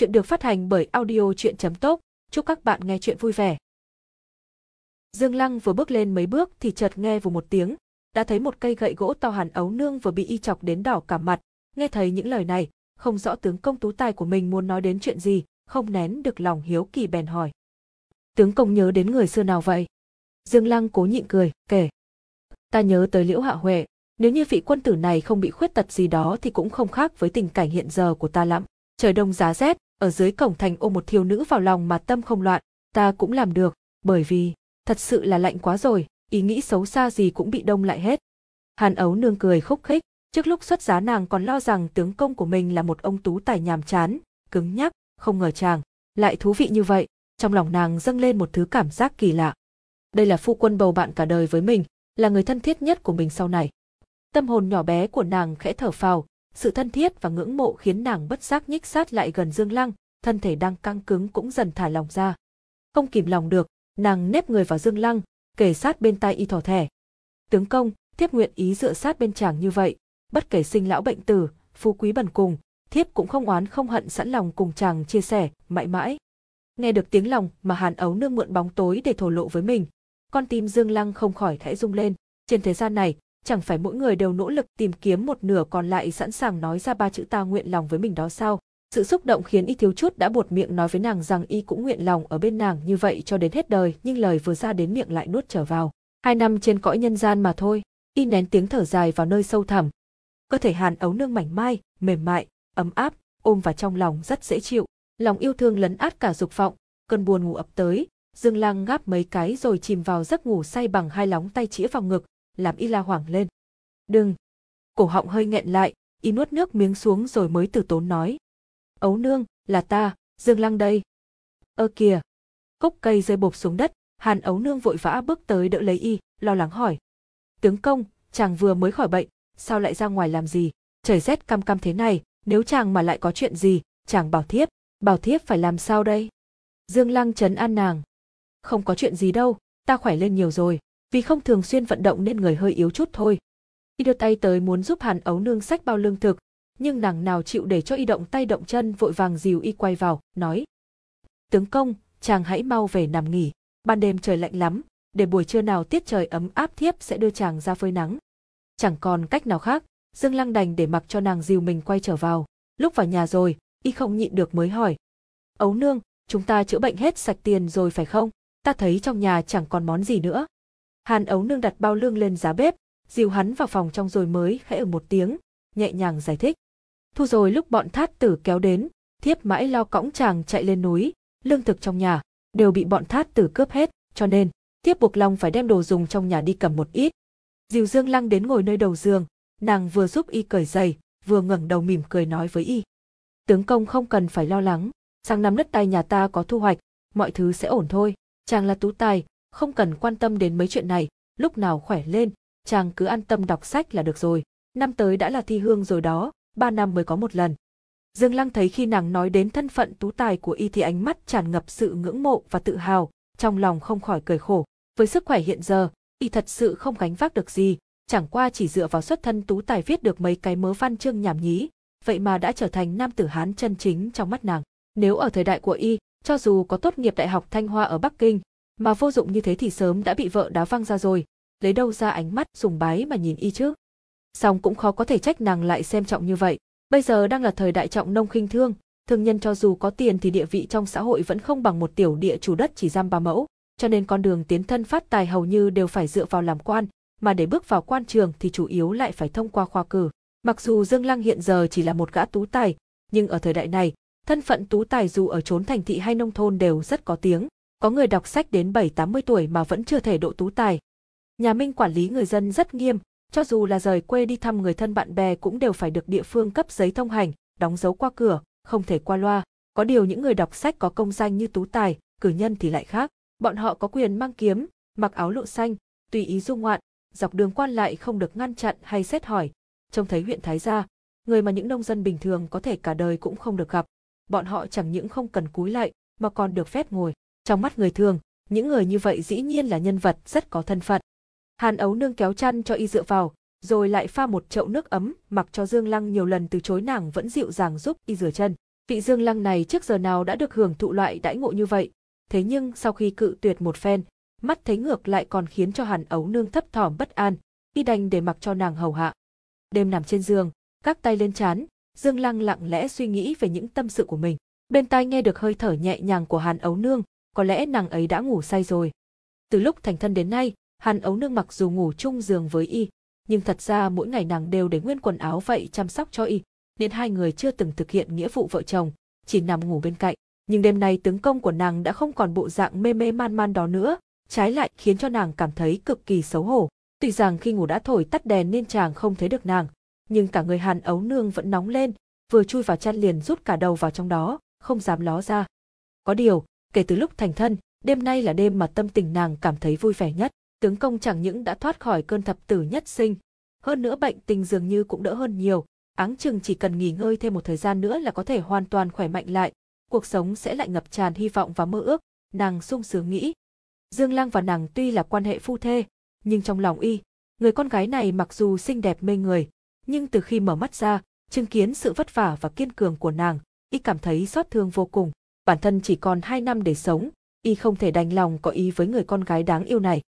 Chuyện được phát hành bởi audio chuyện.top. Chúc các bạn nghe chuyện vui vẻ. Dương Lăng vừa bước lên mấy bước thì chợt nghe vừa một tiếng, đã thấy một cây gậy gỗ to hẳn ấu nương vừa bị y chọc đến đỏ cả mặt. Nghe thấy những lời này, không rõ tướng công tú tài của mình muốn nói đến chuyện gì, không nén được lòng hiếu kỳ bèn hỏi. Tướng công nhớ đến người xưa nào vậy? Dương Lăng cố nhịn cười, kể. Ta nhớ tới Liễu Hạ Huệ, nếu như vị quân tử này không bị khuyết tật gì đó thì cũng không khác với tình cảnh hiện giờ của ta lắm. Trời đông giá rét, ở dưới cổng thành ôm một thiếu nữ vào lòng mà tâm không loạn, ta cũng làm được, bởi vì, thật sự là lạnh quá rồi, ý nghĩ xấu xa gì cũng bị đông lại hết. Hàn ấu nương cười khúc khích, trước lúc xuất giá nàng còn lo rằng tướng công của mình là một ông tú tài nhàm chán, cứng nhắc, không ngờ chàng, lại thú vị như vậy, trong lòng nàng dâng lên một thứ cảm giác kỳ lạ. Đây là phu quân bầu bạn cả đời với mình, là người thân thiết nhất của mình sau này. Tâm hồn nhỏ bé của nàng khẽ thở phào, sự thân thiết và ngưỡng mộ khiến nàng bất giác nhích sát lại gần Dương Lăng, thân thể đang căng cứng cũng dần thả lòng ra. Không kìm lòng được, nàng nếp người vào Dương Lăng, kề sát bên tai y thỏ thẻ. Tướng công, thiếp nguyện ý dựa sát bên chàng như vậy, bất kể sinh lão bệnh tử, phú quý bần cùng, thiếp cũng không oán không hận sẵn lòng cùng chàng chia sẻ, mãi mãi. Nghe được tiếng lòng mà Hàn Ấu nương mượn bóng tối để thổ lộ với mình, con tim Dương Lăng không khỏi khẽ rung lên. Trên thế gian này, chẳng phải mỗi người đều nỗ lực tìm kiếm một nửa còn lại sẵn sàng nói ra ba chữ ta nguyện lòng với mình đó sao? Sự xúc động khiến y thiếu chút đã buột miệng nói với nàng rằng y cũng nguyện lòng ở bên nàng như vậy cho đến hết đời, nhưng lời vừa ra đến miệng lại nuốt trở vào. Hai năm trên cõi nhân gian mà thôi, y nén tiếng thở dài vào nơi sâu thẳm. Cơ thể hàn ấu nương mảnh mai, mềm mại, ấm áp, ôm vào trong lòng rất dễ chịu. Lòng yêu thương lấn át cả dục vọng, cơn buồn ngủ ập tới, Dương Lăng ngáp mấy cái rồi chìm vào giấc ngủ say bằng hai lóng tay chĩa vào ngực, làm y la hoảng lên. Đừng! Cổ họng hơi nghẹn lại, y nuốt nước miếng xuống rồi mới từ tốn nói. Ấu nương, là ta, Dương Lăng đây. Ơ kìa! Cốc cây rơi bộp xuống đất, Hàn ấu nương vội vã bước tới đỡ lấy y, lo lắng hỏi. Tướng công, chàng vừa mới khỏi bệnh, sao lại ra ngoài làm gì? Trời rét cam cam thế này, nếu chàng mà lại có chuyện gì, chàng bảo thiếp, bảo thiếp phải làm sao đây? Dương Lăng trấn an nàng. Không có chuyện gì đâu, ta khỏe lên nhiều rồi, vì không thường xuyên vận động nên người hơi yếu chút thôi. Y đưa tay tới muốn giúp Hàn Ấu Nương sách bao lương thực, nhưng nàng nào chịu để cho y động tay động chân vội vàng dìu y quay vào, nói. Tướng công, chàng hãy mau về nằm nghỉ, ban đêm trời lạnh lắm, để buổi trưa nào tiết trời ấm áp thiếp sẽ đưa chàng ra phơi nắng. Chẳng còn cách nào khác, Dương Lăng đành để mặc cho nàng dìu mình quay trở vào. Lúc vào nhà rồi, y không nhịn được mới hỏi. Ấu Nương, chúng ta chữa bệnh hết sạch tiền rồi phải không? Ta thấy trong nhà chẳng còn món gì nữa. Hàn ấu nương đặt bao lương lên giá bếp, dìu hắn vào phòng trong rồi mới khẽ ở một tiếng, nhẹ nhàng giải thích. Thu rồi lúc bọn thát tử kéo đến, thiếp mãi lo cõng chàng chạy lên núi, lương thực trong nhà, đều bị bọn thát tử cướp hết, cho nên, thiếp buộc lòng phải đem đồ dùng trong nhà đi cầm một ít. Dìu Dương Lăng đến ngồi nơi đầu giường, nàng vừa giúp y cởi giày, vừa ngẩng đầu mỉm cười nói với y. Tướng công không cần phải lo lắng, sang năm đất đai nhà ta có thu hoạch, mọi thứ sẽ ổn thôi, chàng là tú tài, không cần quan tâm đến mấy chuyện này, lúc nào khỏe lên, chàng cứ an tâm đọc sách là được rồi. Năm tới đã là thi hương rồi đó, ba năm mới có một lần. Dương Lăng thấy khi nàng nói đến thân phận tú tài của y thì ánh mắt tràn ngập sự ngưỡng mộ và tự hào, trong lòng không khỏi cười khổ. Với sức khỏe hiện giờ, y thật sự không gánh vác được gì, chẳng qua chỉ dựa vào xuất thân tú tài viết được mấy cái mớ văn chương nhảm nhí, vậy mà đã trở thành nam tử Hán chân chính trong mắt nàng. Nếu ở thời đại của y, cho dù có tốt nghiệp Đại học Thanh Hoa ở Bắc Kinh, mà vô dụng như thế thì sớm đã bị vợ đá văng ra rồi, lấy đâu ra ánh mắt sùng bái mà nhìn y chứ. Song cũng khó có thể trách nàng lại xem trọng như vậy, bây giờ đang là thời đại trọng nông khinh thương, thương nhân cho dù có tiền thì địa vị trong xã hội vẫn không bằng một tiểu địa chủ đất chỉ giam ba mẫu, cho nên con đường tiến thân phát tài hầu như đều phải dựa vào làm quan, mà để bước vào quan trường thì chủ yếu lại phải thông qua khoa cử. Mặc dù Dương Lăng hiện giờ chỉ là một gã tú tài, nhưng ở thời đại này, thân phận tú tài dù ở chốn thành thị hay nông thôn đều rất có tiếng, có người đọc sách đến 7-80 tuổi mà vẫn chưa thể độ tú tài. Nhà Minh quản lý người dân rất nghiêm, cho dù là rời quê đi thăm người thân bạn bè cũng đều phải được địa phương cấp giấy thông hành, đóng dấu qua cửa, không thể qua loa. Có điều những người đọc sách có công danh như tú tài, cử nhân thì lại khác. Bọn họ có quyền mang kiếm, mặc áo lộ xanh, tùy ý du ngoạn, dọc đường quan lại không được ngăn chặn hay xét hỏi. Trông thấy huyện Thái Gia, người mà những nông dân bình thường có thể cả đời cũng không được gặp. Bọn họ chẳng những không cần cúi lại, mà còn được phép ngồi. Trong mắt người thường, những người như vậy dĩ nhiên là nhân vật rất có thân phận. Hàn ấu nương kéo chăn cho y dựa vào, rồi lại pha một chậu nước ấm, mặc cho Dương Lăng nhiều lần từ chối nàng vẫn dịu dàng giúp y rửa chân. Vị Dương Lăng này trước giờ nào đã được hưởng thụ loại đãi ngộ như vậy, thế nhưng sau khi cự tuyệt một phen, mắt thấy ngược lại còn khiến cho Hàn Ấu Nương thấp thỏm bất an, y đành để mặc cho nàng hầu hạ. Đêm nằm trên giường, các tay lên chán, Dương Lăng lặng lẽ suy nghĩ về những tâm sự của mình. Bên tai nghe được hơi thở nhẹ nhàng của Hàn Ấu Nương, có lẽ nàng ấy đã ngủ say rồi. Từ lúc thành thân đến nay, Hàn Ấu Nương mặc dù ngủ chung giường với y, nhưng thật ra mỗi ngày nàng đều để nguyên quần áo vậy chăm sóc cho y, nên hai người chưa từng thực hiện nghĩa vụ vợ chồng, chỉ nằm ngủ bên cạnh. Nhưng đêm nay tướng công của nàng đã không còn bộ dạng mê mê man man đó nữa, trái lại khiến cho nàng cảm thấy cực kỳ xấu hổ. Tuy rằng khi ngủ đã thổi tắt đèn nên chàng không thấy được nàng, nhưng cả người Hàn Ấu Nương vẫn nóng lên, vừa chui vào chăn liền rút cả đầu vào trong đó, không dám ló ra. Có điều, kể từ lúc thành thân, đêm nay là đêm mà tâm tình nàng cảm thấy vui vẻ nhất. Tướng công chẳng những đã thoát khỏi cơn thập tử nhất sinh, hơn nữa bệnh tình dường như cũng đỡ hơn nhiều, áng chừng chỉ cần nghỉ ngơi thêm một thời gian nữa là có thể hoàn toàn khỏe mạnh lại, cuộc sống sẽ lại ngập tràn hy vọng và mơ ước, nàng sung sướng nghĩ. Dương Lang và nàng tuy là quan hệ phu thê, nhưng trong lòng y, người con gái này mặc dù xinh đẹp mê người, nhưng từ khi mở mắt ra, chứng kiến sự vất vả và kiên cường của nàng, y cảm thấy xót thương vô cùng. Bản thân chỉ còn hai năm để sống, y không thể đành lòng có ý với người con gái đáng yêu này.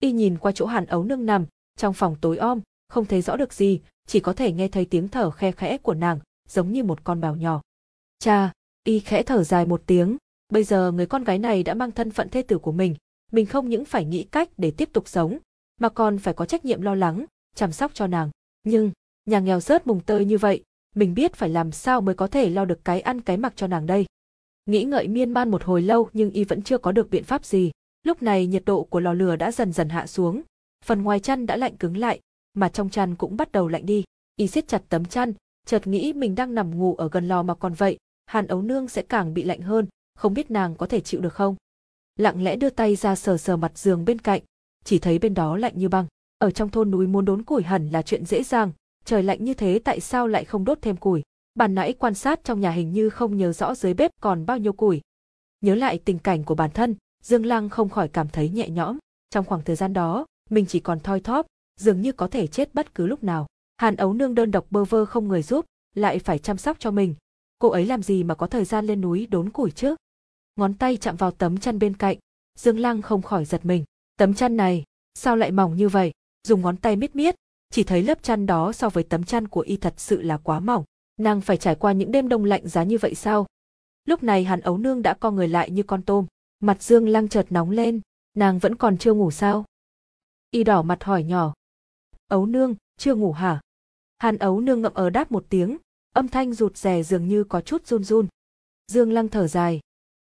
Y nhìn qua chỗ Hàn Ấu Nương nằm, trong phòng tối om, không thấy rõ được gì, chỉ có thể nghe thấy tiếng thở khe khẽ của nàng, giống như một con bào nhỏ. Cha, y khẽ thở dài một tiếng, bây giờ người con gái này đã mang thân phận thê tử của mình, mình không những phải nghĩ cách để tiếp tục sống, mà còn phải có trách nhiệm lo lắng, chăm sóc cho nàng. Nhưng, nhà nghèo rớt mùng tơi như vậy, mình biết phải làm sao mới có thể lo được cái ăn cái mặc cho nàng đây. Nghĩ ngợi miên man một hồi lâu nhưng y vẫn chưa có được biện pháp gì. Lúc này nhiệt độ của lò lửa đã dần dần hạ xuống, phần ngoài chăn đã lạnh cứng lại, mà trong chăn cũng bắt đầu lạnh đi. Y siết chặt tấm chăn, chợt nghĩ mình đang nằm ngủ ở gần lò mà còn vậy, Hàn Ấu Nương sẽ càng bị lạnh hơn, không biết nàng có thể chịu được không. Lặng lẽ đưa tay ra sờ sờ mặt giường bên cạnh, chỉ thấy bên đó lạnh như băng. Ở trong thôn núi muốn đốn củi hẳn là chuyện dễ dàng, trời lạnh như thế tại sao lại không đốt thêm củi. Bản nãy quan sát trong nhà hình như không nhớ rõ dưới bếp còn bao nhiêu củi. Nhớ lại tình cảnh của bản thân, Dương Lăng không khỏi cảm thấy nhẹ nhõm. Trong khoảng thời gian đó, mình chỉ còn thoi thóp, dường như có thể chết bất cứ lúc nào. Hàn ấu nương đơn độc bơ vơ không người giúp, lại phải chăm sóc cho mình. Cô ấy làm gì mà có thời gian lên núi đốn củi chứ? Ngón tay chạm vào tấm chăn bên cạnh, Dương Lăng không khỏi giật mình. Tấm chăn này, sao lại mỏng như vậy? Dùng ngón tay miết miết, chỉ thấy lớp chăn đó so với tấm chăn của y thật sự là quá mỏng. Nàng phải trải qua những đêm đông lạnh giá như vậy sao? Lúc này Hàn Ấu Nương đã co người lại như con tôm, mặt Dương Lăng chợt nóng lên, nàng vẫn còn chưa ngủ sao? Y đỏ mặt hỏi nhỏ. Ấu Nương, chưa ngủ hả? Hàn Ấu Nương ngậm ở đáp một tiếng, âm thanh rụt rè dường như có chút run run. Dương Lăng thở dài.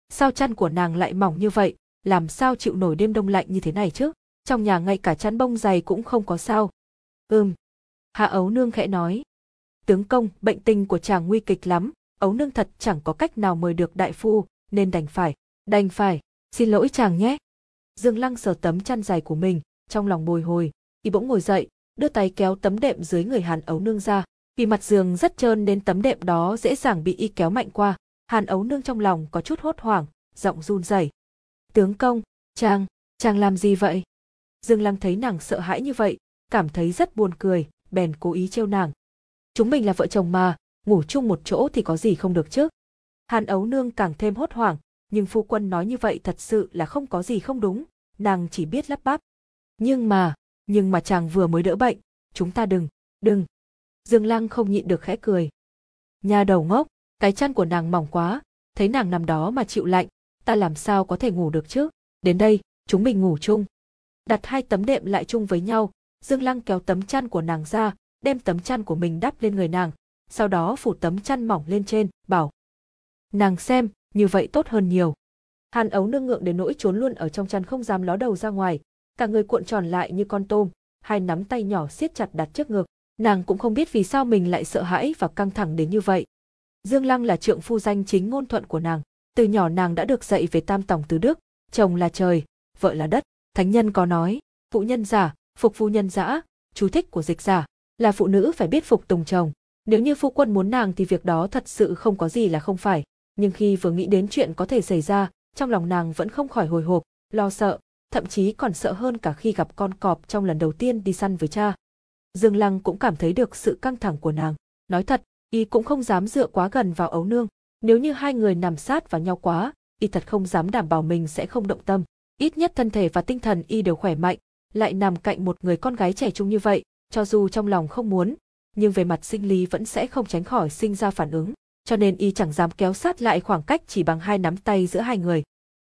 Sao chăn của nàng lại mỏng như vậy, làm sao chịu nổi đêm đông lạnh như thế này chứ? Trong nhà ngay cả chăn bông dày cũng không có sao. Ừm. Hạ Ấu Nương khẽ nói. Tướng công, bệnh tình của chàng nguy kịch lắm, Ấu Nương thật chẳng có cách nào mời được đại phu, nên đành phải, đành phải, xin lỗi chàng nhé. Dương Lăng sờ tấm chăn dài của mình, trong lòng bồi hồi, y bỗng ngồi dậy, đưa tay kéo tấm đệm dưới người Hàn Ấu Nương ra, vì mặt giường rất trơn đến tấm đệm đó dễ dàng bị y kéo mạnh qua. Hàn Ấu Nương trong lòng có chút hốt hoảng, giọng run rẩy. Tướng công, chàng, chàng làm gì vậy? Dương Lăng thấy nàng sợ hãi như vậy, cảm thấy rất buồn cười, bèn cố ý trêu nàng. Chúng mình là vợ chồng mà, ngủ chung một chỗ thì có gì không được chứ? Hàn Ấu Nương càng thêm hốt hoảng, nhưng phu quân nói như vậy thật sự là không có gì không đúng, nàng chỉ biết lắp bắp. Nhưng mà, nhưng mà chàng vừa mới đỡ bệnh, chúng ta đừng, đừng. Dương Lăng không nhịn được khẽ cười. Nhà đầu ngốc, cái chăn của nàng mỏng quá, thấy nàng nằm đó mà chịu lạnh, ta làm sao có thể ngủ được chứ? Đến đây, chúng mình ngủ chung. Đặt hai tấm đệm lại chung với nhau, Dương Lăng kéo tấm chăn của nàng ra, đem tấm chăn của mình đắp lên người nàng, sau đó phủ tấm chăn mỏng lên trên, bảo. Nàng xem, như vậy tốt hơn nhiều. Hàn ấu nương ngượng đến nỗi trốn luôn ở trong chăn không dám ló đầu ra ngoài, cả người cuộn tròn lại như con tôm, hai nắm tay nhỏ siết chặt đặt trước ngực. Nàng cũng không biết vì sao mình lại sợ hãi và căng thẳng đến như vậy. Dương Lăng là trượng phu danh chính ngôn thuận của nàng. Từ nhỏ nàng đã được dạy về tam tổng tứ đức, chồng là trời, vợ là đất. Thánh nhân có nói, phụ nhân giả, phục phu nhân dã, chú thích của dịch giả, là phụ nữ phải biết phục tùng chồng. Nếu như phu quân muốn nàng thì việc đó thật sự không có gì là không phải, nhưng khi vừa nghĩ đến chuyện có thể xảy ra, trong lòng nàng vẫn không khỏi hồi hộp, lo sợ, thậm chí còn sợ hơn cả khi gặp con cọp trong lần đầu tiên đi săn với cha. Dương Lăng cũng cảm thấy được sự căng thẳng của nàng. Nói thật, y cũng không dám dựa quá gần vào ấu nương, Nếu như hai người nằm sát vào nhau quá, y thật không dám đảm bảo mình sẽ không động tâm. Ít nhất thân thể và tinh thần y đều khỏe mạnh, lại nằm cạnh một người con gái trẻ trung như vậy, cho dù trong lòng không muốn, nhưng về mặt sinh lý vẫn sẽ không tránh khỏi sinh ra phản ứng, cho nên y chẳng dám kéo sát lại khoảng cách chỉ bằng hai nắm tay giữa hai người.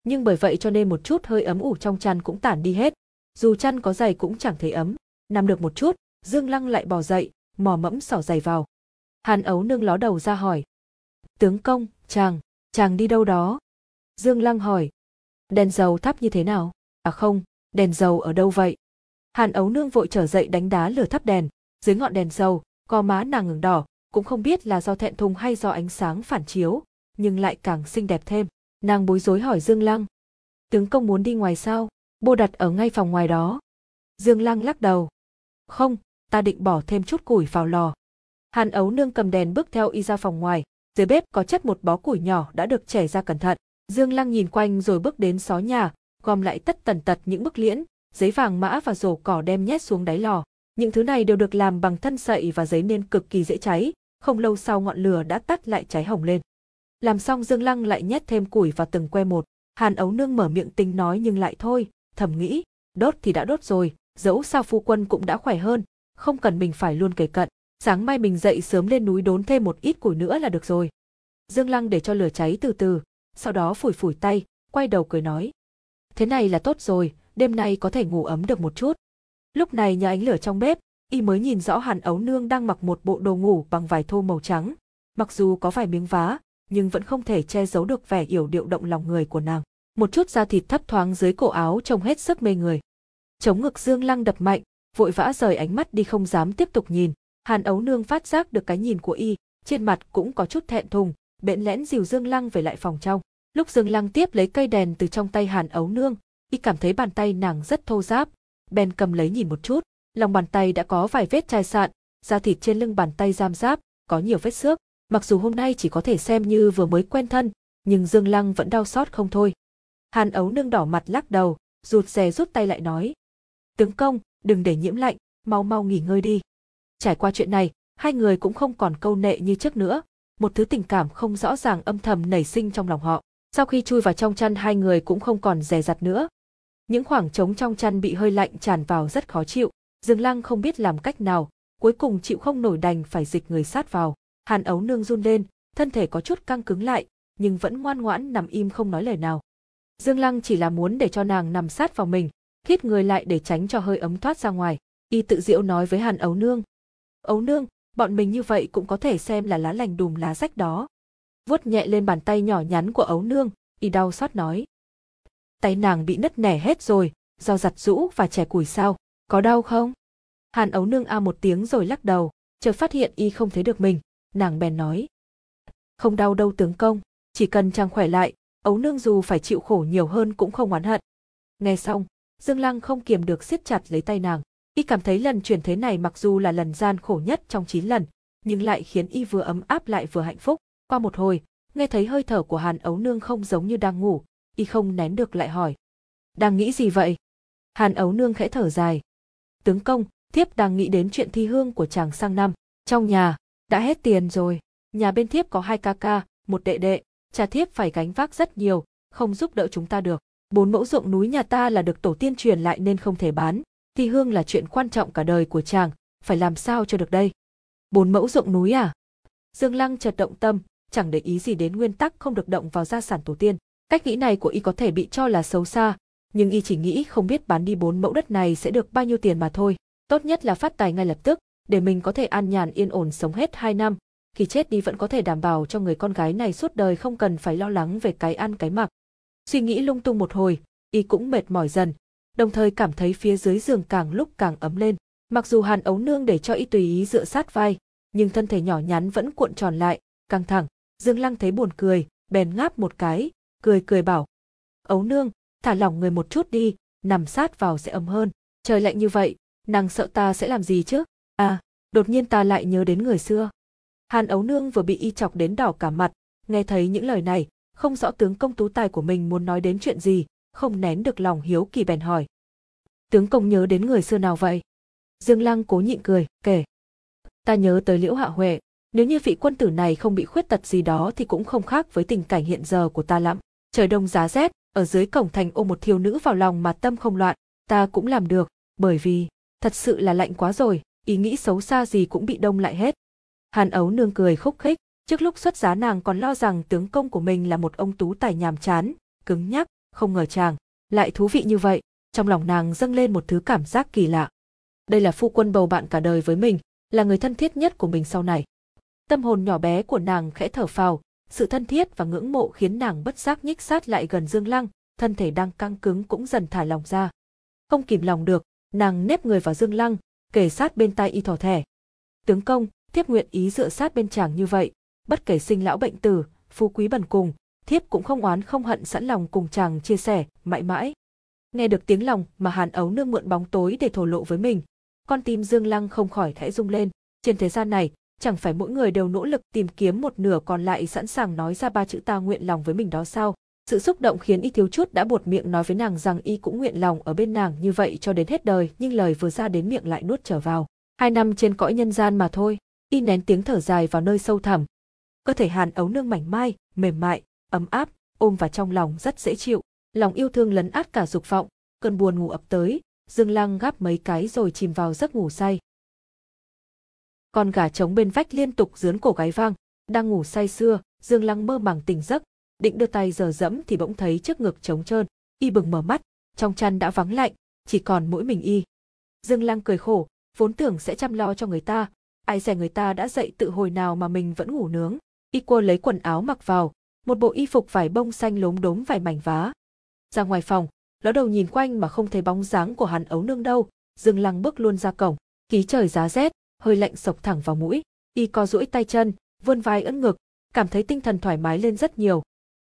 Nhưng bởi vậy cho nên một chút hơi ấm ủ trong chăn cũng tản đi hết, dù chăn có dày cũng chẳng thấy ấm. Nằm được một chút, Dương Lăng lại bò dậy, mò mẫm xỏ giày vào. Hàn ấu nương ló đầu ra hỏi. Tướng công, chàng, chàng đi đâu đó? Dương Lăng hỏi. Đèn dầu thắp như thế nào? À không, đèn dầu ở đâu vậy? Hàn ấu nương vội trở dậy đánh đá lửa thắp đèn, dưới ngọn đèn dầu, có má nàng ngừng đỏ, cũng không biết là do thẹn thùng hay do ánh sáng phản chiếu, nhưng lại càng xinh đẹp thêm. Nàng bối rối hỏi Dương Lăng. Tướng công muốn đi ngoài sao? Bô đặt ở ngay phòng ngoài đó. Dương Lăng lắc đầu. Không, ta định bỏ thêm chút củi vào lò. Hàn ấu nương cầm đèn bước theo y ra phòng ngoài, dưới bếp có chất một bó củi nhỏ đã được chẻ ra cẩn thận. Dương Lăng nhìn quanh rồi bước đến xó nhà, gom lại tất tần tật những bức liễn, giấy vàng mã và rổ cỏ đem nhét xuống đáy lò. Những thứ này đều được làm bằng thân sậy và giấy nên cực kỳ dễ cháy, không lâu sau ngọn lửa đã tắt lại cháy hồng lên. Làm xong Dương Lăng lại nhét thêm củi vào từng que một, Hàn Ấu Nương mở miệng tính nói nhưng lại thôi, thầm nghĩ, đốt thì đã đốt rồi, dẫu sao phu quân cũng đã khỏe hơn, không cần mình phải luôn kề cận, sáng mai mình dậy sớm lên núi đốn thêm một ít củi nữa là được rồi. Dương Lăng để cho lửa cháy từ từ, sau đó phủi phủi tay, quay đầu cười nói. Thế này là tốt rồi, đêm nay có thể ngủ ấm được một chút. Lúc này nhờ ánh lửa trong bếp, y mới nhìn rõ Hàn Ấu Nương đang mặc một bộ đồ ngủ bằng vải thô màu trắng. Mặc dù có vài miếng vá, nhưng vẫn không thể che giấu được vẻ yểu điệu động lòng người của nàng. Một chút da thịt thấp thoáng dưới cổ áo trông hết sức mê người. Chống ngực Dương Lăng đập mạnh, vội vã rời ánh mắt đi không dám tiếp tục nhìn. Hàn Ấu Nương phát giác được cái nhìn của y, trên mặt cũng có chút thẹn thùng, bẽn lẽn dìu Dương Lăng về lại phòng trong. Lúc Dương Lăng tiếp lấy cây đèn từ trong tay Hàn Ấu Nương, y cảm thấy bàn tay nàng rất thô ráp, bèn cầm lấy nhìn một chút, lòng bàn tay đã có vài vết chai sạn, da thịt trên lưng bàn tay giam giáp, có nhiều vết xước. Mặc dù hôm nay chỉ có thể xem như vừa mới quen thân, nhưng Dương Lăng vẫn đau xót không thôi. Hàn ấu nương đỏ mặt lắc đầu, rụt rè rút tay lại nói. Tướng công, đừng để nhiễm lạnh, mau mau nghỉ ngơi đi. Trải qua chuyện này, hai người cũng không còn câu nệ như trước nữa, một thứ tình cảm không rõ ràng âm thầm nảy sinh trong lòng họ. Sau khi chui vào trong chăn hai người cũng không còn dè dặt nữa. Những khoảng trống trong chăn bị hơi lạnh tràn vào rất khó chịu, Dương Lăng không biết làm cách nào, cuối cùng chịu không nổi đành phải dịch người sát vào. Hàn ấu nương run lên, thân thể có chút căng cứng lại, nhưng vẫn ngoan ngoãn nằm im không nói lời nào. Dương Lăng chỉ là muốn để cho nàng nằm sát vào mình, khít người lại để tránh cho hơi ấm thoát ra ngoài. Y tự diệu nói với Hàn ấu nương. Ấu nương, bọn mình như vậy cũng có thể xem là lá lành đùm lá rách đó. Vuốt nhẹ lên bàn tay nhỏ nhắn của ấu nương, y đau xót nói. Tay nàng bị nứt nẻ hết rồi, do giặt rũ và chẻ củi sao, có đau không? Hàn ấu nương a một tiếng rồi lắc đầu, chợt phát hiện y không thấy được mình, nàng bèn nói. Không đau đâu tướng công, chỉ cần chàng khỏe lại, ấu nương dù phải chịu khổ nhiều hơn cũng không oán hận. Nghe xong, Dương Lăng không kiềm được siết chặt lấy tay nàng. Y cảm thấy lần chuyển thế này mặc dù là lần gian khổ nhất trong 9 lần, nhưng lại khiến Y vừa ấm áp lại vừa hạnh phúc. Qua một hồi, nghe thấy hơi thở của Hàn ấu nương không giống như đang ngủ, Y không nén được lại hỏi. Đang nghĩ gì vậy? Hàn ấu nương khẽ thở dài. Tướng công, thiếp đang nghĩ đến chuyện thi hương của chàng sang năm. Trong nhà, đã hết tiền rồi. Nhà bên thiếp có hai ca ca, một đệ đệ, cha thiếp phải gánh vác rất nhiều, không giúp đỡ chúng ta được. Bốn mẫu ruộng núi nhà ta là được tổ tiên truyền lại nên không thể bán. Thi hương là chuyện quan trọng cả đời của chàng, phải làm sao cho được đây? Bốn mẫu ruộng núi à? Dương Lăng chợt động tâm, chẳng để ý gì đến nguyên tắc không được động vào gia sản tổ tiên. Cách nghĩ này của y có thể bị cho là xấu xa, nhưng y chỉ nghĩ không biết bán đi bốn mẫu đất này sẽ được bao nhiêu tiền mà thôi. Tốt nhất là phát tài ngay lập tức, để mình có thể an nhàn yên ổn sống hết hai năm, khi chết đi vẫn có thể đảm bảo cho người con gái này suốt đời không cần phải lo lắng về cái ăn cái mặc. Suy nghĩ lung tung một hồi, y cũng mệt mỏi dần, đồng thời cảm thấy phía dưới giường càng lúc càng ấm lên. Mặc dù Hàn Ấu Nương để cho y tùy ý dựa sát vai, nhưng thân thể nhỏ nhắn vẫn cuộn tròn lại, căng thẳng. Dương Lăng thấy buồn cười, bèn ngáp một cái, cười cười bảo. Ấu Nương, thả lỏng người một chút đi, nằm sát vào sẽ ấm hơn. Trời lạnh như vậy, nàng sợ ta sẽ làm gì chứ? À, đột nhiên ta lại nhớ đến người xưa. Hàn ấu nương vừa bị y chọc đến đỏ cả mặt, nghe thấy những lời này, không rõ tướng công tú tài của mình muốn nói đến chuyện gì, không nén được lòng hiếu kỳ bèn hỏi. Tướng công nhớ đến người xưa nào vậy? Dương Lăng cố nhịn cười, kể. Ta nhớ tới Liễu Hạ Huệ, Nếu như vị quân tử này không bị khuyết tật gì đó thì cũng không khác với tình cảnh hiện giờ của ta lắm. Trời đông giá rét, ở dưới cổng thành ôm một thiếu nữ vào lòng mà tâm không loạn, ta cũng làm được, bởi vì, thật sự là lạnh quá rồi, ý nghĩ xấu xa gì cũng bị đông lại hết. Hàn ấu nương cười khúc khích, trước lúc xuất giá nàng còn lo rằng tướng công của mình là một ông tú tài nhàm chán, cứng nhắc, không ngờ chàng, lại thú vị như vậy, trong lòng nàng dâng lên một thứ cảm giác kỳ lạ. Đây là phu quân bầu bạn cả đời với mình, là người thân thiết nhất của mình sau này. Tâm hồn nhỏ bé của nàng khẽ thở phào, sự thân thiết và ngưỡng mộ khiến nàng bất giác nhích sát lại gần Dương Lăng, thân thể đang căng cứng cũng dần thả lòng ra. Không kìm lòng được, nàng nếp người vào Dương Lăng, kề sát bên tai y thỏ thẻ. Tướng công, thiếp nguyện ý dựa sát bên chàng như vậy, bất kể sinh lão bệnh tử, phú quý bần cùng, thiếp cũng không oán không hận sẵn lòng cùng chàng chia sẻ, mãi mãi. Nghe được tiếng lòng mà Hàn Ấu nương mượn bóng tối để thổ lộ với mình, con tim Dương Lăng không khỏi khẽ rung lên. Trên thế gian này, chẳng phải mỗi người đều nỗ lực tìm kiếm một nửa còn lại sẵn sàng nói ra ba chữ ta nguyện lòng với mình đó sao? Sự xúc động khiến y thiếu chút đã buột miệng nói với nàng rằng y cũng nguyện lòng ở bên nàng như vậy cho đến hết đời, nhưng lời vừa ra đến miệng lại nuốt trở vào. Hai năm trên cõi nhân gian mà thôi, y nén tiếng thở dài vào nơi sâu thẳm. Cơ thể hàn ấu nương mảnh mai, mềm mại, ấm áp, ôm vào trong lòng rất dễ chịu. Lòng yêu thương lấn át cả dục vọng, cơn buồn ngủ ập tới, Dương Lăng gắp mấy cái rồi chìm vào giấc ngủ say. Con gà trống bên vách liên tục dướn cổ gái vang, đang ngủ say sưa, Dương Lăng mơ màng tỉnh giấc, định đưa tay giờ dẫm thì bỗng thấy trước ngực trống trơn, y bừng mở mắt, trong chăn đã vắng lạnh, chỉ còn mỗi mình y. Dương Lăng cười khổ, vốn tưởng sẽ chăm lo cho người ta, ai dè người ta đã dậy tự hồi nào mà mình vẫn ngủ nướng. Y quơ lấy quần áo mặc vào, một bộ y phục vải bông xanh lốm đốm vài mảnh vá. Ra ngoài phòng, ló đầu nhìn quanh mà không thấy bóng dáng của hắn ấu nương đâu, Dương Lăng bước luôn ra cổng, khí trời giá rét, hơi lạnh sộc thẳng vào mũi, y co duỗi tay chân, vươn vai ưỡn ngực, cảm thấy tinh thần thoải mái lên rất nhiều.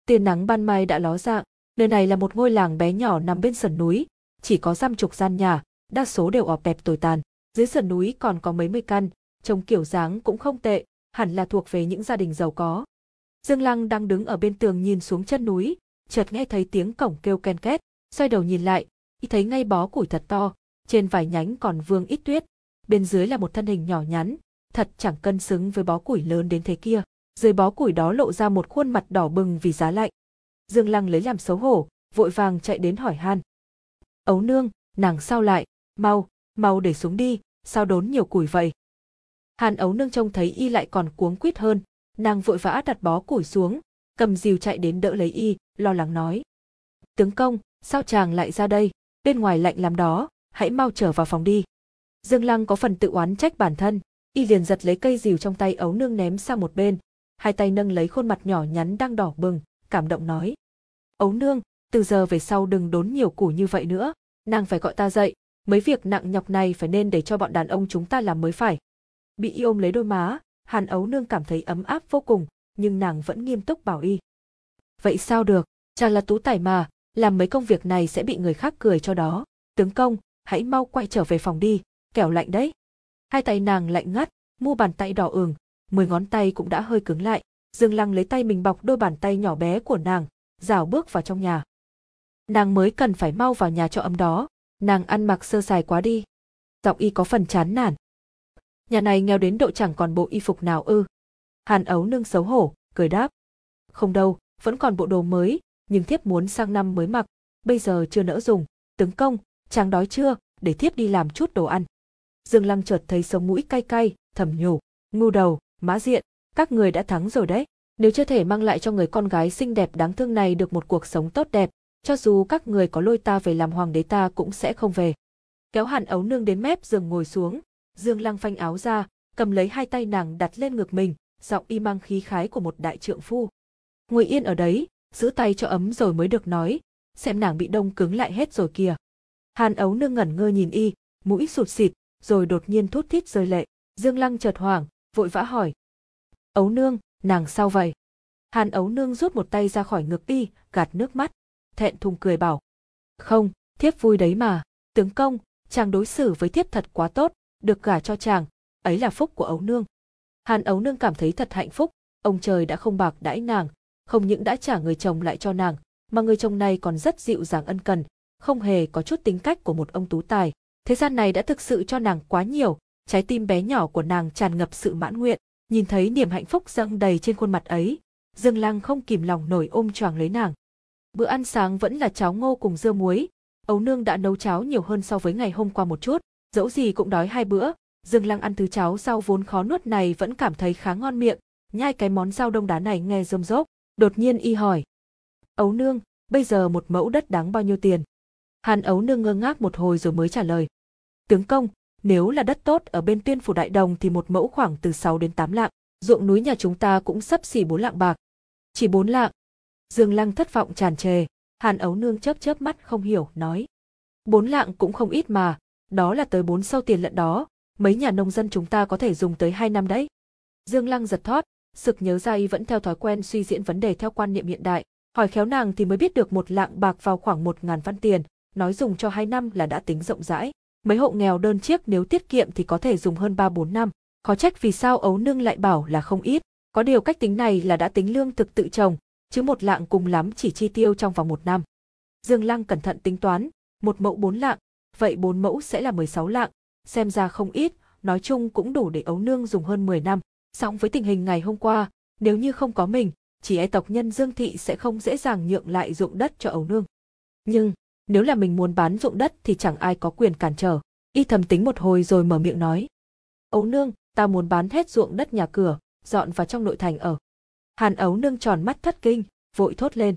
Tia nắng ban mai đã ló dạng, nơi này là một ngôi làng bé nhỏ nằm bên sườn núi, chỉ có dăm chục gian nhà, đa số đều ọp ẹp tồi tàn. Dưới sườn núi còn có mấy mươi căn, trông kiểu dáng cũng không tệ, hẳn là thuộc về những gia đình giàu có. Dương Lăng đang đứng ở bên tường nhìn xuống chân núi, chợt nghe thấy tiếng cổng kêu ken két, xoay đầu nhìn lại, y thấy ngay bó củi thật to, trên vài nhánh còn vương ít tuyết, bên dưới là một thân hình nhỏ nhắn, thật chẳng cân xứng với bó củi lớn đến thế kia. Dưới bó củi đó lộ ra một khuôn mặt đỏ bừng vì giá lạnh. Dương Lăng lấy làm xấu hổ, vội vàng chạy đến hỏi han. Ấu nương, nàng sao lại, mau, mau để xuống đi, sao đốn nhiều củi vậy? Hàn ấu nương trông thấy y lại còn cuống quýt hơn, nàng vội vã đặt bó củi xuống, cầm dìu chạy đến đỡ lấy y, lo lắng nói. Tướng công, sao chàng lại ra đây, bên ngoài lạnh làm đó, hãy mau trở vào phòng đi. Dương Lăng có phần tự oán trách bản thân, y liền giật lấy cây rìu trong tay ấu nương ném sang một bên, hai tay nâng lấy khuôn mặt nhỏ nhắn đang đỏ bừng, cảm động nói. Ấu nương, từ giờ về sau đừng đốn nhiều củ như vậy nữa, nàng phải gọi ta dậy, mấy việc nặng nhọc này phải nên để cho bọn đàn ông chúng ta làm mới phải. Bị y ôm lấy đôi má, hàn ấu nương cảm thấy ấm áp vô cùng, nhưng nàng vẫn nghiêm túc bảo y. Vậy sao được, chàng là tú tài mà, làm mấy công việc này sẽ bị người khác cười cho đó. Tướng công, hãy mau quay trở về phòng đi, kẻo lạnh đấy. Hai tay nàng lạnh ngắt, mu bàn tay đỏ ửng, mười ngón tay cũng đã hơi cứng lại. Dương Lăng lấy tay mình bọc đôi bàn tay nhỏ bé của nàng, rảo bước vào trong nhà. Nàng mới cần phải mau vào nhà cho ấm đó, nàng ăn mặc sơ sài quá đi. Giọng y có phần chán nản. Nhà này nghèo đến độ chẳng còn bộ y phục nào ư. Hàn ấu nương xấu hổ, cười đáp. Không đâu, vẫn còn bộ đồ mới, nhưng thiếp muốn sang năm mới mặc, bây giờ chưa nỡ dùng. Tướng công, chàng đói chưa, để thiếp đi làm chút đồ ăn. Dương Lăng chợt thấy sống mũi cay cay, thầm nhủ, ngu đầu, mã diện, các người đã thắng rồi đấy. Nếu chưa thể mang lại cho người con gái xinh đẹp đáng thương này được một cuộc sống tốt đẹp, cho dù các người có lôi ta về làm hoàng đế ta cũng sẽ không về. Kéo hàn ấu nương đến mép giường ngồi xuống, Dương Lăng phanh áo ra, cầm lấy hai tay nàng đặt lên ngực mình, giọng y mang khí khái của một đại trượng phu. Ngồi yên ở đấy, giữ tay cho ấm rồi mới được nói, xem nàng bị đông cứng lại hết rồi kìa. Hàn ấu nương ngẩn ngơ nhìn y, mũi sụt xịt, rồi đột nhiên thút thít rơi lệ. Dương Lăng chợt hoảng, vội vã hỏi. Ấu nương, nàng sao vậy? Hàn ấu nương rút một tay ra khỏi ngực y, gạt nước mắt, thẹn thùng cười bảo. Không, thiếp vui đấy mà, tướng công, chàng đối xử với thiếp thật quá tốt, được gả cho chàng, ấy là phúc của ấu nương. Hàn ấu nương cảm thấy thật hạnh phúc, ông trời đã không bạc đãi nàng, không những đã trả người chồng lại cho nàng, mà người chồng này còn rất dịu dàng ân cần, không hề có chút tính cách của một ông tú tài. Thế gian này đã thực sự cho nàng quá nhiều, trái tim bé nhỏ của nàng tràn ngập sự mãn nguyện. Nhìn thấy niềm hạnh phúc dâng đầy trên khuôn mặt ấy, Dương Lăng không kìm lòng nổi ôm choàng lấy nàng. Bữa ăn sáng vẫn là cháo ngô cùng dưa muối, ấu nương đã nấu cháo nhiều hơn so với ngày hôm qua một chút, dẫu gì cũng đói hai bữa, Dương Lăng ăn thứ cháo rau vốn khó nuốt này vẫn cảm thấy khá ngon miệng, nhai cái món rau đông đá này nghe rơm rốp, đột nhiên y hỏi. Ấu nương, bây giờ một mẫu đất đáng bao nhiêu tiền? Hàn ấu nương ngơ ngác một hồi rồi mới trả lời. Tướng công, nếu là đất tốt ở bên tuyên phủ đại đồng thì một mẫu khoảng từ 6 đến 8 lạng, ruộng núi nhà chúng ta cũng sắp xỉ 4 lạng bạc. Chỉ 4 lạng. Dương Lăng thất vọng tràn trề, Hàn ấu nương chớp chớp mắt không hiểu, nói. 4 lạng cũng không ít mà, đó là tới 4 sâu tiền lận đó, mấy nhà nông dân chúng ta có thể dùng tới 2 năm đấy. Dương Lăng giật thót, sực nhớ ra y vẫn theo thói quen suy diễn vấn đề theo quan niệm hiện đại, hỏi khéo nàng thì mới biết được một lạng bạc vào khoảng một ngàn văn tiền, nói dùng cho 2 năm là đã tính rộng rãi. Mấy hộ nghèo đơn chiếc nếu tiết kiệm thì có thể dùng hơn 3-4 năm. Khó trách vì sao ấu nương lại bảo là không ít. Có điều cách tính này là đã tính lương thực tự trồng, chứ một lạng cùng lắm chỉ chi tiêu trong vòng một năm. Dương Lăng cẩn thận tính toán, một mẫu bốn lạng, vậy bốn mẫu sẽ là 16 lạng, xem ra không ít, nói chung cũng đủ để ấu nương dùng hơn 10 năm. Song với tình hình ngày hôm qua, nếu như không có mình, chỉ e tộc nhân Dương Thị sẽ không dễ dàng nhượng lại ruộng đất cho ấu nương. Nhưng, nếu là mình muốn bán ruộng đất thì chẳng ai có quyền cản trở. Y thầm tính một hồi rồi mở miệng nói. Ấu nương, ta muốn bán hết ruộng đất nhà cửa, dọn vào trong nội thành ở. Hàn ấu nương tròn mắt thất kinh, vội thốt lên.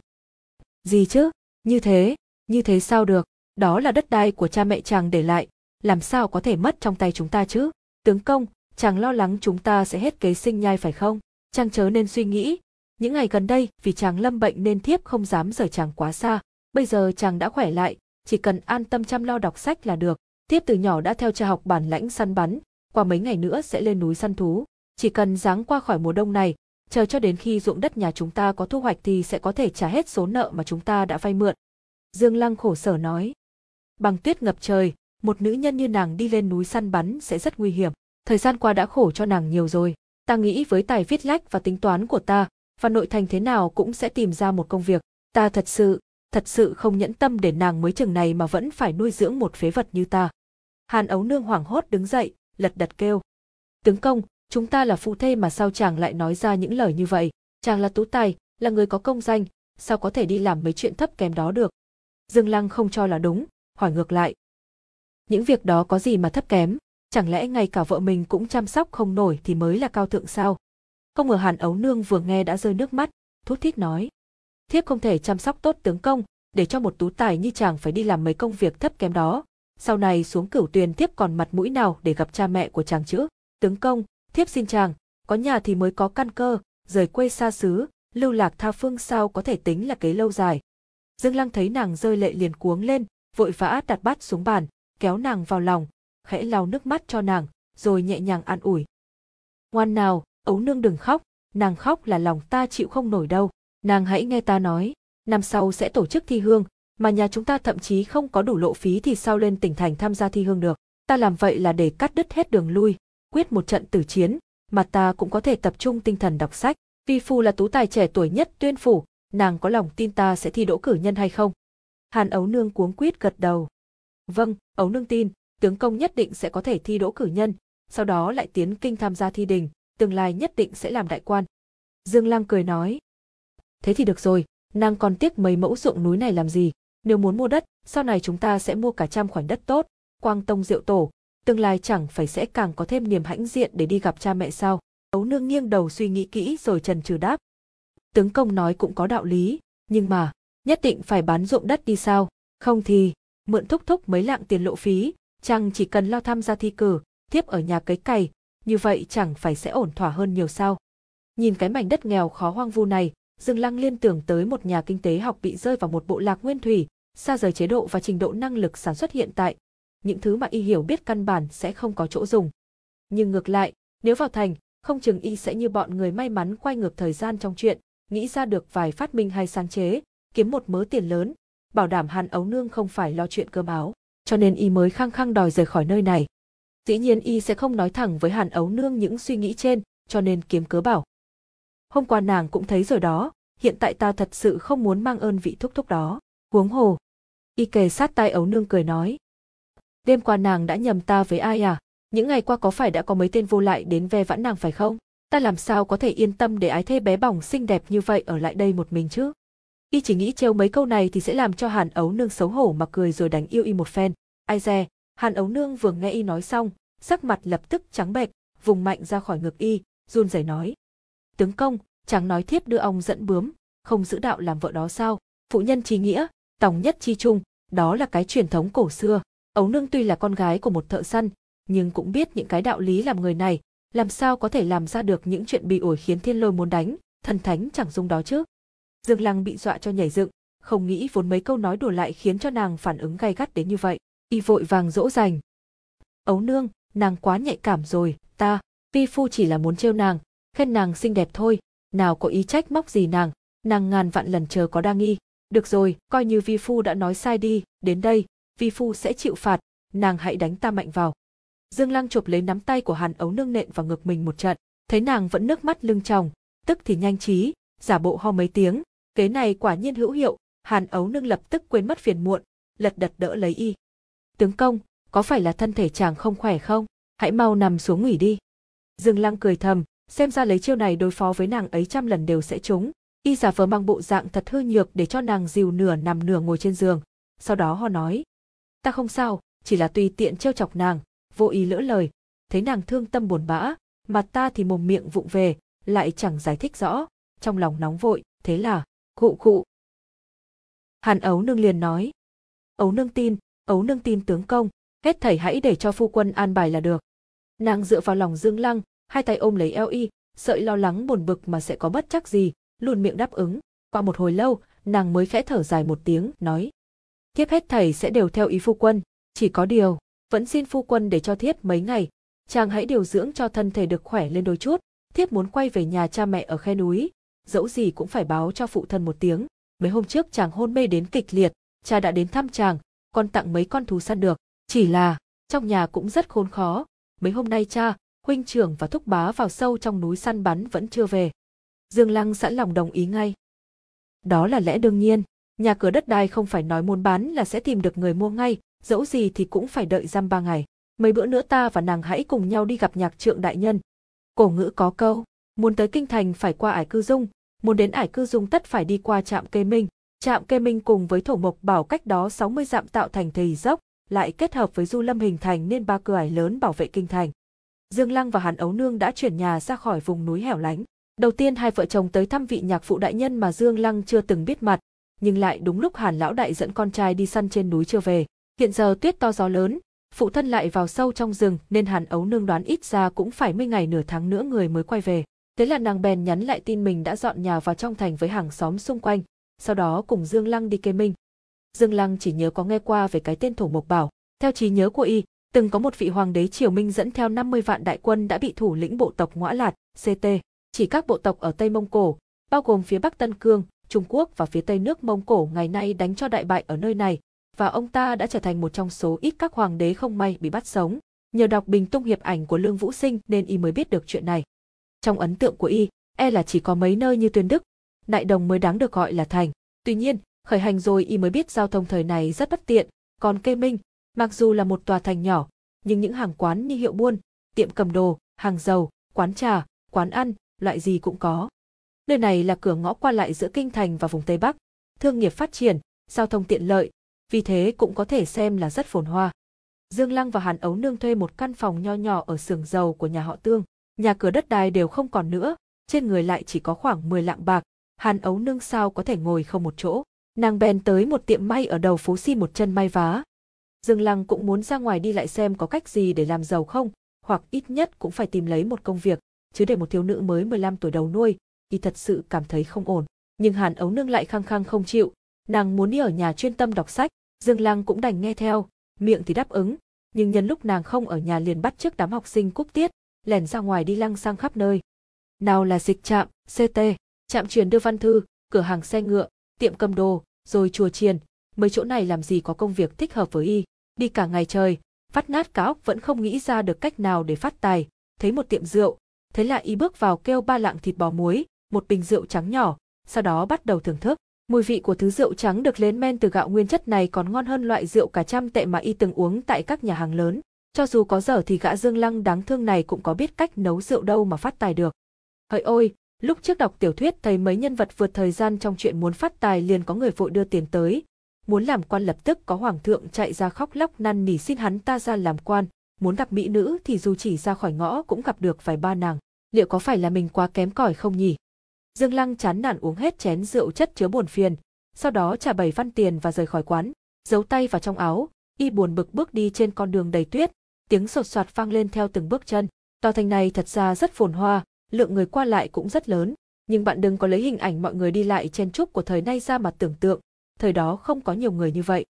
Gì chứ, như thế, như thế sao được, đó là đất đai của cha mẹ chàng để lại, làm sao có thể mất trong tay chúng ta chứ? Tướng công, chàng lo lắng chúng ta sẽ hết kế sinh nhai phải không? Chàng chớ nên suy nghĩ. Những ngày gần đây, vì chàng lâm bệnh nên thiếp không dám rời chàng quá xa. Bây giờ chàng đã khỏe lại, chỉ cần an tâm chăm lo đọc sách là được. Tiếp từ nhỏ đã theo cha học bản lãnh săn bắn, qua mấy ngày nữa sẽ lên núi săn thú. Chỉ cần ráng qua khỏi mùa đông này, chờ cho đến khi ruộng đất nhà chúng ta có thu hoạch thì sẽ có thể trả hết số nợ mà chúng ta đã vay mượn. Dương Lăng khổ sở nói. Bằng tuyết ngập trời, một nữ nhân như nàng đi lên núi săn bắn sẽ rất nguy hiểm. Thời gian qua đã khổ cho nàng nhiều rồi. Ta nghĩ với tài viết lách và tính toán của ta, và nội thành thế nào cũng sẽ tìm ra một công việc. Ta thật sự, thật sự không nhẫn tâm để nàng mới chừng này mà vẫn phải nuôi dưỡng một phế vật như ta. Hàn ấu nương hoảng hốt đứng dậy, lật đật kêu. Tướng công, chúng ta là phụ thê mà sao chàng lại nói ra những lời như vậy? Chàng là tú tài, là người có công danh, sao có thể đi làm mấy chuyện thấp kém đó được? Dương Lăng không cho là đúng, hỏi ngược lại. Những việc đó có gì mà thấp kém, chẳng lẽ ngay cả vợ mình cũng chăm sóc không nổi thì mới là cao thượng sao? Không ngờ Hàn Ấu Nương vừa nghe đã rơi nước mắt, thút thít nói. Thiếp không thể chăm sóc tốt tướng công, để cho một tú tài như chàng phải đi làm mấy công việc thấp kém đó. Sau này xuống cửu tuyền thiếp còn mặt mũi nào để gặp cha mẹ của chàng chứ? Tướng công, thiếp xin chàng, có nhà thì mới có căn cơ, rời quê xa xứ, lưu lạc tha phương sao có thể tính là kế lâu dài. Dương Lăng thấy nàng rơi lệ liền cuống lên, vội vã đặt bát xuống bàn, kéo nàng vào lòng, khẽ lau nước mắt cho nàng, rồi nhẹ nhàng an ủi. Ngoan nào, ấu nương đừng khóc, nàng khóc là lòng ta chịu không nổi đâu, nàng hãy nghe ta nói, năm sau sẽ tổ chức thi hương, mà nhà chúng ta thậm chí không có đủ lộ phí thì sao lên tỉnh thành tham gia thi hương được. Ta làm vậy là để cắt đứt hết đường lui, quyết một trận tử chiến, mà ta cũng có thể tập trung tinh thần đọc sách. Vi Phu là tú tài trẻ tuổi nhất tuyên phủ, nàng có lòng tin ta sẽ thi đỗ cử nhân hay không? Hàn ấu nương cuống quýt gật đầu. Vâng, ấu nương tin, tướng công nhất định sẽ có thể thi đỗ cử nhân, sau đó lại tiến kinh tham gia thi đình, tương lai nhất định sẽ làm đại quan. Dương Lăng cười nói. Thế thì được rồi, nàng còn tiếc mấy mẫu ruộng núi này làm gì, nếu muốn mua đất, sau này chúng ta sẽ mua cả trăm khoảnh đất tốt, quang tông diệu tổ, tương lai chẳng phải sẽ càng có thêm niềm hãnh diện để đi gặp cha mẹ sao. Ấu nương nghiêng đầu suy nghĩ kỹ rồi trần trừ đáp. Tướng công nói cũng có đạo lý, nhưng mà, nhất định phải bán ruộng đất đi sao, không thì, mượn thúc thúc mấy lạng tiền lộ phí, chàng chỉ cần lo tham gia thi cử, thiếp ở nhà cấy cày, như vậy chẳng phải sẽ ổn thỏa hơn nhiều sao. Nhìn cái mảnh đất nghèo khó hoang vu này, Dương Lăng liên tưởng tới một nhà kinh tế học bị rơi vào một bộ lạc nguyên thủy, xa rời chế độ và trình độ năng lực sản xuất hiện tại. Những thứ mà y hiểu biết căn bản sẽ không có chỗ dùng. Nhưng ngược lại, nếu vào thành, không chừng y sẽ như bọn người may mắn quay ngược thời gian trong chuyện, nghĩ ra được vài phát minh hay sáng chế, kiếm một mớ tiền lớn, bảo đảm Hàn Ấu Nương không phải lo chuyện cơm áo, cho nên y mới khăng khăng đòi rời khỏi nơi này. Dĩ nhiên y sẽ không nói thẳng với Hàn Ấu Nương những suy nghĩ trên, cho nên kiếm cớ bảo. Hôm qua nàng cũng thấy rồi đó, hiện tại ta thật sự không muốn mang ơn vị thúc thúc đó. Huống hồ. Y kề sát tai Ấu Nương cười nói. Đêm qua nàng đã nhầm ta với ai à? Những ngày qua có phải đã có mấy tên vô lại đến ve vãn nàng phải không? Ta làm sao có thể yên tâm để ái thê bé bỏng xinh đẹp như vậy ở lại đây một mình chứ? Y chỉ nghĩ trêu mấy câu này thì sẽ làm cho Hàn Ấu Nương xấu hổ mà cười rồi đánh yêu y một phen. Ai dè, Hàn Ấu Nương vừa nghe y nói xong, sắc mặt lập tức trắng bệch, vùng mạnh ra khỏi ngực y, run rẩy nói. Tướng công, chẳng nói thiếp đưa ông dẫn bướm, không giữ đạo làm vợ đó sao? Phụ nhân trí nghĩa, tòng nhất chi trung, đó là cái truyền thống cổ xưa. Ấu Nương tuy là con gái của một thợ săn, nhưng cũng biết những cái đạo lý làm người này, làm sao có thể làm ra được những chuyện bị ổi khiến thiên lôi muốn đánh, thần thánh chẳng dung đó chứ. Dương Lăng bị dọa cho nhảy dựng, không nghĩ vốn mấy câu nói đùa lại khiến cho nàng phản ứng gay gắt đến như vậy. Y vội vàng dỗ dành. Ấu nương, nàng quá nhạy cảm rồi, ta, vi phu chỉ là muốn trêu nàng, khen nàng xinh đẹp thôi, nào có ý trách móc gì nàng, nàng ngàn vạn lần chờ có đa nghi. Được rồi, coi như vi phu đã nói sai đi, đến đây, vi phu sẽ chịu phạt, nàng hãy đánh ta mạnh vào. Dương Lăng chụp lấy nắm tay của Hàn Ấu Nương nện vào ngực mình một trận, thấy nàng vẫn nước mắt lưng tròng, tức thì nhanh trí, giả bộ ho mấy tiếng, kế này quả nhiên hữu hiệu, Hàn Ấu Nương lập tức quên mất phiền muộn, lật đật đỡ lấy y. Tướng công, có phải là thân thể chàng không khỏe không? Hãy mau nằm xuống nghỉ đi. Dương Lăng cười thầm, xem ra lấy chiêu này đối phó với nàng ấy trăm lần đều sẽ trúng. Y giả vờ mang bộ dạng thật hư nhược để cho nàng dìu nửa nằm nửa ngồi trên giường. Sau đó họ nói, ta không sao, chỉ là tùy tiện trêu chọc nàng, vô ý lỡ lời, thấy nàng thương tâm buồn bã, mặt ta thì mồm miệng vụng về, lại chẳng giải thích rõ, trong lòng nóng vội, thế là, cụ cụ. Hàn ấu nương liền nói, ấu nương tin, ấu nương tin tướng công, hết thảy hãy để cho phu quân an bài là được. Nàng dựa vào lòng Dương Lăng, hai tay ôm lấy eo y, sợi lo lắng buồn bực mà sẽ có bất chắc gì, luôn miệng đáp ứng. Qua một hồi lâu, nàng mới khẽ thở dài một tiếng, nói. Thiếp hết thầy sẽ đều theo ý phu quân, chỉ có điều, vẫn xin phu quân để cho thiếp mấy ngày, chàng hãy điều dưỡng cho thân thể được khỏe lên đôi chút, thiếp muốn quay về nhà cha mẹ ở khe núi, dẫu gì cũng phải báo cho phụ thân một tiếng. Mấy hôm trước chàng hôn mê đến kịch liệt, cha đã đến thăm chàng, còn tặng mấy con thú săn được, chỉ là, trong nhà cũng rất khốn khó, mấy hôm nay cha, huynh trưởng và thúc bá vào sâu trong núi săn bắn vẫn chưa về. Dương Lăng sẵn lòng đồng ý ngay. Đó là lẽ đương nhiên, nhà cửa đất đai không phải nói muốn bán là sẽ tìm được người mua ngay, dẫu gì thì cũng phải đợi giam ba ngày. Mấy bữa nữa ta và nàng hãy cùng nhau đi gặp nhạc trượng đại nhân. Cổ ngữ có câu, muốn tới kinh thành phải qua ải cư dung, muốn đến ải cư dung tất phải đi qua trạm kê minh. Trạm kê minh cùng với thổ mộc bảo cách đó 60 dặm tạo thành thầy dốc, lại kết hợp với du lâm hình thành nên ba cửa ải lớn bảo vệ kinh thành. Dương Lăng và Hàn Ấu Nương đã chuyển nhà ra khỏi vùng núi hẻo lánh. Đầu tiên hai vợ chồng tới thăm vị nhạc phụ đại nhân mà Dương Lăng chưa từng biết mặt, nhưng lại đúng lúc Hàn lão đại dẫn con trai đi săn trên núi chưa về. Hiện giờ tuyết to gió lớn, phụ thân lại vào sâu trong rừng nên Hàn Ấu Nương đoán ít ra cũng phải mấy ngày nửa tháng nữa người mới quay về. Thế là nàng bèn nhắn lại tin mình đã dọn nhà vào trong thành với hàng xóm xung quanh, sau đó cùng Dương Lăng đi kê minh. Dương Lăng chỉ nhớ có nghe qua về cái tên Thổ Mộc Bảo. Theo trí nhớ của y, từng có một vị hoàng đế Triều Minh dẫn theo 50 vạn đại quân đã bị thủ lĩnh bộ tộc Ngõa Lạt, CT, chỉ các bộ tộc ở Tây Mông Cổ, bao gồm phía Bắc Tân Cương, Trung Quốc và phía Tây nước Mông Cổ ngày nay đánh cho đại bại ở nơi này, và ông ta đã trở thành một trong số ít các hoàng đế không may bị bắt sống. Nhờ đọc bình tung hiệp ảnh của Lương Vũ Sinh nên y mới biết được chuyện này. Trong ấn tượng của y, e là chỉ có mấy nơi như Tuyên Đức, Đại Đồng mới đáng được gọi là thành. Tuy nhiên, khởi hành rồi y mới biết giao thông thời này rất bất tiện, còn Kê Minh, mặc dù là một tòa thành nhỏ, nhưng những hàng quán như hiệu buôn, tiệm cầm đồ, hàng dầu, quán trà, quán ăn, loại gì cũng có. Nơi này là cửa ngõ qua lại giữa kinh thành và vùng Tây Bắc, thương nghiệp phát triển, giao thông tiện lợi, vì thế cũng có thể xem là rất phồn hoa. Dương Lăng và Hàn Ấu Nương thuê một căn phòng nho nhỏ ở xưởng dầu của nhà họ Tương, nhà cửa đất đai đều không còn nữa, trên người lại chỉ có khoảng 10 lạng bạc, Hàn Ấu Nương sao có thể ngồi không một chỗ. Nàng bèn tới một tiệm may ở đầu phố xin một chân may vá. Dương Lăng cũng muốn ra ngoài đi lại xem có cách gì để làm giàu không, hoặc ít nhất cũng phải tìm lấy một công việc, chứ để một thiếu nữ mới 15 tuổi đầu nuôi, thì thật sự cảm thấy không ổn. Nhưng Hàn Ấu Nương lại khăng khăng không chịu, nàng muốn đi ở nhà chuyên tâm đọc sách, Dương Lăng cũng đành nghe theo, miệng thì đáp ứng, nhưng nhân lúc nàng không ở nhà liền bắt trước đám học sinh cúp tiết, lẻn ra ngoài đi lăng sang khắp nơi. Nào là dịch trạm, CT, trạm truyền đưa văn thư, cửa hàng xe ngựa, tiệm cầm đồ, rồi chùa chiền, mấy chỗ này làm gì có công việc thích hợp với y, đi cả ngày trời, phát nát cá óc vẫn không nghĩ ra được cách nào để phát tài, thấy một tiệm rượu, thế là y bước vào kêu ba lạng thịt bò muối, một bình rượu trắng nhỏ, sau đó bắt đầu thưởng thức. Mùi vị của thứ rượu trắng được lên men từ gạo nguyên chất này còn ngon hơn loại rượu cả trăm tệ mà y từng uống tại các nhà hàng lớn. Cho dù có dở thì gã Dương Lăng đáng thương này cũng có biết cách nấu rượu đâu mà phát tài được. Hỡi ôi, lúc trước đọc tiểu thuyết thấy mấy nhân vật vượt thời gian trong chuyện muốn phát tài liền có người vội đưa tiền tới. Muốn làm quan lập tức có hoàng thượng chạy ra khóc lóc năn nỉ xin hắn ta ra làm quan, muốn gặp mỹ nữ thì dù chỉ ra khỏi ngõ cũng gặp được vài ba nàng. Liệu có phải là mình quá kém cỏi không nhỉ? Dương Lăng chán nản uống hết chén rượu chất chứa buồn phiền, sau đó trả bảy văn tiền và rời khỏi quán, giấu tay vào trong áo, y buồn bực bước đi trên con đường đầy tuyết, tiếng sột soạt vang lên theo từng bước chân. Tòa thành này thật ra rất phồn hoa, lượng người qua lại cũng rất lớn, nhưng bạn đừng có lấy hình ảnh mọi người đi lại trên chúc của thời nay ra mà tưởng tượng, thời đó không có nhiều người như vậy.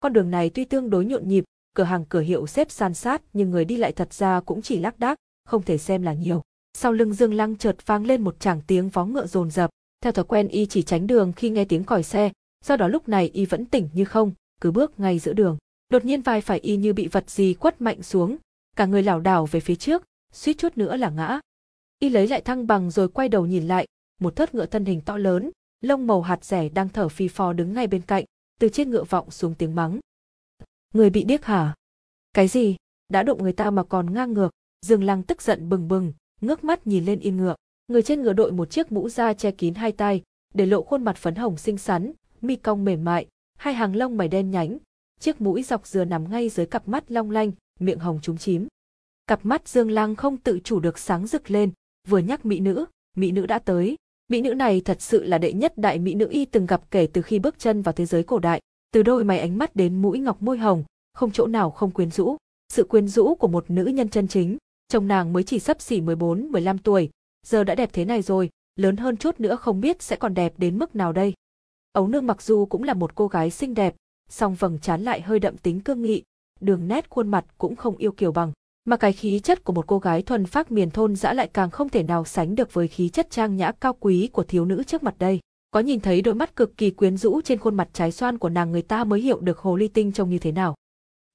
Con đường này tuy tương đối nhộn nhịp, cửa hàng cửa hiệu xếp san sát nhưng người đi lại thật ra cũng chỉ lác đác, không thể xem là nhiều. Sau lưng Dương Lăng chợt vang lên một tràng tiếng vó ngựa rồn rập, theo thói quen y chỉ tránh đường khi nghe tiếng còi xe, do đó lúc này y vẫn tỉnh như không, cứ bước ngay giữa đường. Đột nhiên vai phải y như bị vật gì quất mạnh xuống, cả người lảo đảo về phía trước, suýt chút nữa là ngã. Y lấy lại thăng bằng rồi quay đầu nhìn lại, một thớt ngựa thân hình to lớn, lông màu hạt rẻ đang thở phi phò đứng ngay bên cạnh, từ trên ngựa vọng xuống tiếng mắng. Người bị điếc hả? Cái gì? Đã đụng người ta mà còn ngang ngược, Dương Lăng tức giận bừng bừng, ngước mắt nhìn lên yên ngựa. Người trên ngựa đội một chiếc mũ da che kín hai tay, để lộ khuôn mặt phấn hồng xinh xắn, mi cong mềm mại, hai hàng lông mày đen nhánh, chiếc mũi dọc dừa nằm ngay dưới cặp mắt long lanh, miệng hồng trúng chím. Cặp mắt Dương Lăng không tự chủ được sáng rực lên, vừa nhắc mỹ nữ, mỹ nữ đã tới. Mỹ nữ này thật sự là đệ nhất đại mỹ nữ y từng gặp kể từ khi bước chân vào thế giới cổ đại, từ đôi mày ánh mắt đến mũi ngọc môi hồng, không chỗ nào không quyến rũ. Sự quyến rũ của một nữ nhân chân chính, chồng nàng mới chỉ sắp xỉ 14-15 tuổi, giờ đã đẹp thế này rồi, lớn hơn chút nữa không biết sẽ còn đẹp đến mức nào đây. Ấu nương mặc dù cũng là một cô gái xinh đẹp, song vầng trán lại hơi đậm tính cương nghị, đường nét khuôn mặt cũng không yêu kiều bằng. Mà cái khí chất của một cô gái thuần phác miền thôn dã lại càng không thể nào sánh được với khí chất trang nhã cao quý của thiếu nữ trước mặt đây. Có nhìn thấy đôi mắt cực kỳ quyến rũ trên khuôn mặt trái xoan của nàng người ta mới hiểu được hồ ly tinh trông như thế nào.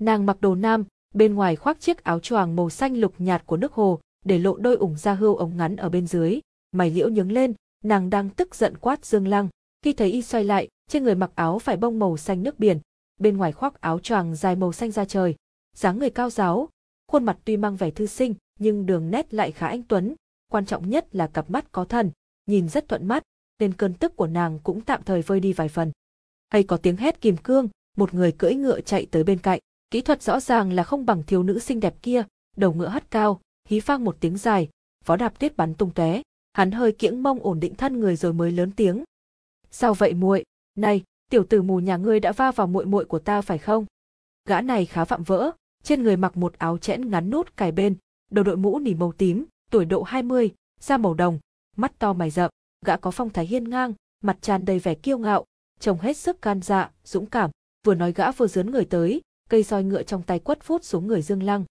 Nàng mặc đồ nam, bên ngoài khoác chiếc áo choàng màu xanh lục nhạt của nước hồ, để lộ đôi ủng da hươu ống ngắn ở bên dưới, mày liễu nhướng lên, nàng đang tức giận quát Dương Lăng, khi thấy y xoay lại, trên người mặc áo phải bông màu xanh nước biển, bên ngoài khoác áo choàng dài màu xanh da trời, dáng người cao giáo, khuôn mặt tuy mang vẻ thư sinh, nhưng đường nét lại khá anh tuấn, quan trọng nhất là cặp mắt có thần, nhìn rất thuận mắt, nên cơn tức của nàng cũng tạm thời vơi đi vài phần. Hay có tiếng hét kìm cương, một người cưỡi ngựa chạy tới bên cạnh, kỹ thuật rõ ràng là không bằng thiếu nữ xinh đẹp kia, đầu ngựa hất cao, hí phang một tiếng dài, vó đạp tuyết bắn tung tóe, hắn hơi kiễng mông ổn định thân người rồi mới lớn tiếng. Sao vậy muội? Này, tiểu tử mù nhà ngươi đã va vào muội muội của ta phải không? Gã này khá phạm vỡ, trên người mặc một áo chẽn ngắn nút cài bên, đầu đội mũ nỉ màu tím, tuổi độ 20, da màu đồng, mắt to mày rậm, gã có phong thái hiên ngang, mặt tràn đầy vẻ kiêu ngạo, trông hết sức can dạ, dũng cảm, vừa nói gã vừa dướn người tới, cây roi ngựa trong tay quất phút xuống người Dương Lăng.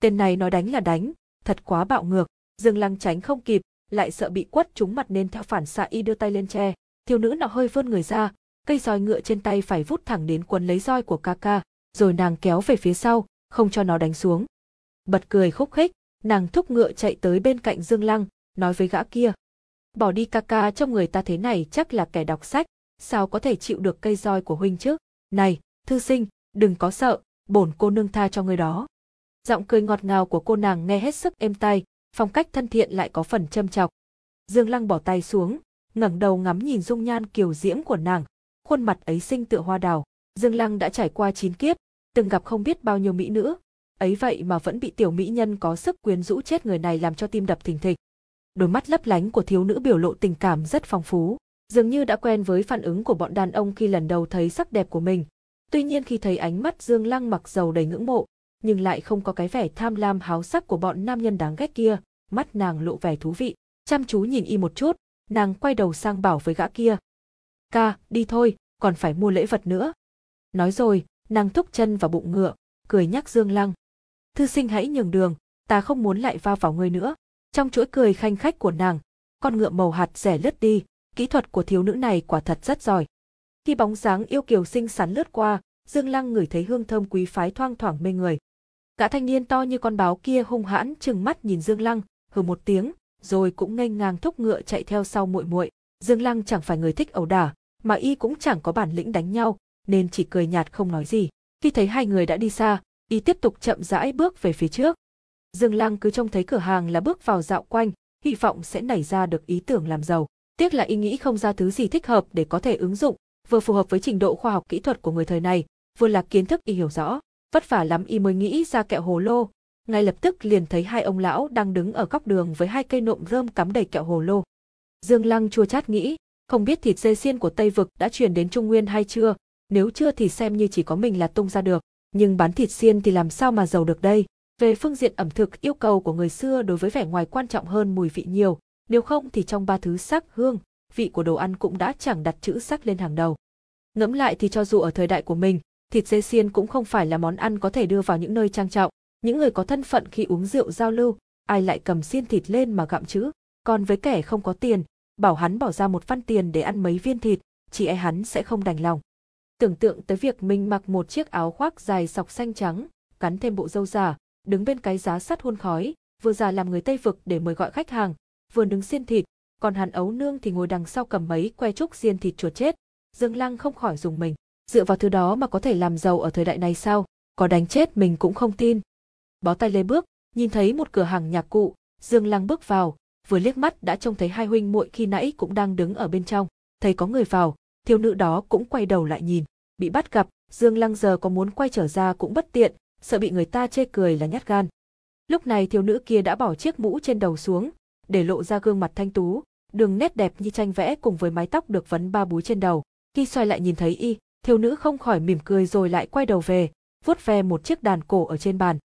Tên này nói đánh là đánh, thật quá bạo ngược, Dương Lăng tránh không kịp, lại sợ bị quất trúng mặt nên theo phản xạ y đưa tay lên che, thiếu nữ nọ hơi vươn người ra, cây roi ngựa trên tay phải vút thẳng đến quấn lấy roi của ca ca, rồi nàng kéo về phía sau, không cho nó đánh xuống. Bật cười khúc khích, nàng thúc ngựa chạy tới bên cạnh Dương Lăng, nói với gã kia. Bỏ đi ca ca trong người ta thế này chắc là kẻ đọc sách, sao có thể chịu được cây roi của huynh chứ? Này, thư sinh, đừng có sợ, bổn cô nương tha cho người đó. Giọng cười ngọt ngào của cô nàng nghe hết sức êm tai, phong cách thân thiện lại có phần châm chọc. Dương Lăng bỏ tay xuống, ngẩng đầu ngắm nhìn dung nhan kiều diễm của nàng, khuôn mặt ấy xinh tựa hoa đào. Dương Lăng đã trải qua chín kiếp, từng gặp không biết bao nhiêu mỹ nữ, ấy vậy mà vẫn bị tiểu mỹ nhân có sức quyến rũ chết người này làm cho tim đập thình thịch. Đôi mắt lấp lánh của thiếu nữ biểu lộ tình cảm rất phong phú, dường như đã quen với phản ứng của bọn đàn ông khi lần đầu thấy sắc đẹp của mình. Tuy nhiên khi thấy ánh mắt Dương Lăng mặc dầu đầy ngưỡng mộ, nhưng lại không có cái vẻ tham lam háo sắc của bọn nam nhân đáng ghét kia, mắt nàng lộ vẻ thú vị, chăm chú nhìn y một chút, nàng quay đầu sang bảo với gã kia. Ca, đi thôi, còn phải mua lễ vật nữa. Nói rồi, nàng thúc chân vào bụng ngựa, cười nhắc Dương Lăng. Thư sinh hãy nhường đường, ta không muốn lại va vào ngươi nữa. Trong chuỗi cười khanh khách của nàng, con ngựa màu hạt rẻ lướt đi, kỹ thuật của thiếu nữ này quả thật rất giỏi. Khi bóng dáng yêu kiều xinh xắn lướt qua, Dương Lăng ngửi thấy hương thơm quý phái thoang thoảng mê người. Gã thanh niên to như con báo kia hung hãn trừng mắt nhìn Dương Lăng, hừ một tiếng, rồi cũng nghênh ngang thúc ngựa chạy theo sau muội muội. Dương Lăng chẳng phải người thích ẩu đả, mà y cũng chẳng có bản lĩnh đánh nhau, nên chỉ cười nhạt không nói gì. Khi thấy hai người đã đi xa, y tiếp tục chậm rãi bước về phía trước. Dương Lăng cứ trông thấy cửa hàng là bước vào dạo quanh, hy vọng sẽ nảy ra được ý tưởng làm giàu. Tiếc là y nghĩ không ra thứ gì thích hợp để có thể ứng dụng, vừa phù hợp với trình độ khoa học kỹ thuật của người thời này, vừa là kiến thức y hiểu rõ. Vất vả lắm y mới nghĩ ra kẹo hồ lô, ngay lập tức liền thấy hai ông lão đang đứng ở góc đường với hai cây nộm rơm cắm đầy kẹo hồ lô. Dương Lăng chua chát nghĩ, không biết thịt dê xiên của Tây Vực đã truyền đến Trung Nguyên hay chưa, nếu chưa thì xem như chỉ có mình là tung ra được, nhưng bán thịt xiên thì làm sao mà giàu được đây. Về phương diện ẩm thực yêu cầu của người xưa đối với vẻ ngoài quan trọng hơn mùi vị nhiều, nếu không thì trong ba thứ sắc hương, vị của đồ ăn cũng đã chẳng đặt chữ sắc lên hàng đầu. Ngẫm lại thì cho dù ở thời đại của mình, thịt dê xiên cũng không phải là món ăn có thể đưa vào những nơi trang trọng, những người có thân phận khi uống rượu giao lưu, ai lại cầm xiên thịt lên mà gặm chữ, còn với kẻ không có tiền, bảo hắn bỏ ra một văn tiền để ăn mấy viên thịt, chỉ e hắn sẽ không đành lòng. Tưởng tượng tới việc mình mặc một chiếc áo khoác dài sọc xanh trắng, cắn thêm bộ râu giả, đứng bên cái giá sắt hun khói, vừa già làm người Tây vực để mời gọi khách hàng, vừa đứng xiên thịt, còn hắn ấu nương thì ngồi đằng sau cầm mấy que trúc xiên thịt chuột chết. Dương Lăng không khỏi dùng mình, dựa vào thứ đó mà có thể làm giàu ở thời đại này sao? Có đánh chết mình cũng không tin. Bó tay lê bước, nhìn thấy một cửa hàng nhạc cụ, Dương Lăng bước vào, vừa liếc mắt đã trông thấy hai huynh muội khi nãy cũng đang đứng ở bên trong, thấy có người vào, thiếu nữ đó cũng quay đầu lại nhìn, bị bắt gặp, Dương Lăng giờ có muốn quay trở ra cũng bất tiện, sợ bị người ta chê cười là nhát gan. Lúc này thiếu nữ kia đã bỏ chiếc mũ trên đầu xuống, để lộ ra gương mặt thanh tú, đường nét đẹp như tranh vẽ cùng với mái tóc được vấn ba búi trên đầu. Khi xoay lại nhìn thấy y, thiếu nữ không khỏi mỉm cười rồi lại quay đầu về, vuốt ve một chiếc đàn cổ ở trên bàn.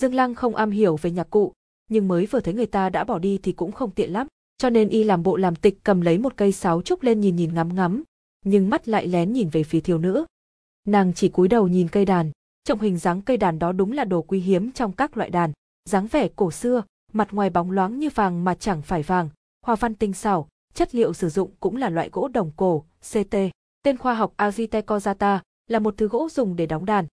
Dương Lăng không am hiểu về nhạc cụ, nhưng mới vừa thấy người ta đã bỏ đi thì cũng không tiện lắm, cho nên y làm bộ làm tịch cầm lấy một cây sáo trúc lên nhìn nhìn ngắm ngắm, nhưng mắt lại lén nhìn về phía thiếu nữ. Nàng chỉ cúi đầu nhìn cây đàn, trọng hình dáng cây đàn đó đúng là đồ quý hiếm trong các loại đàn, dáng vẻ cổ xưa, mặt ngoài bóng loáng như vàng mà chẳng phải vàng, hoa văn tinh xảo, chất liệu sử dụng cũng là loại gỗ đồng cổ, CT. Tên khoa học Azitekozata là một thứ gỗ dùng để đóng đàn.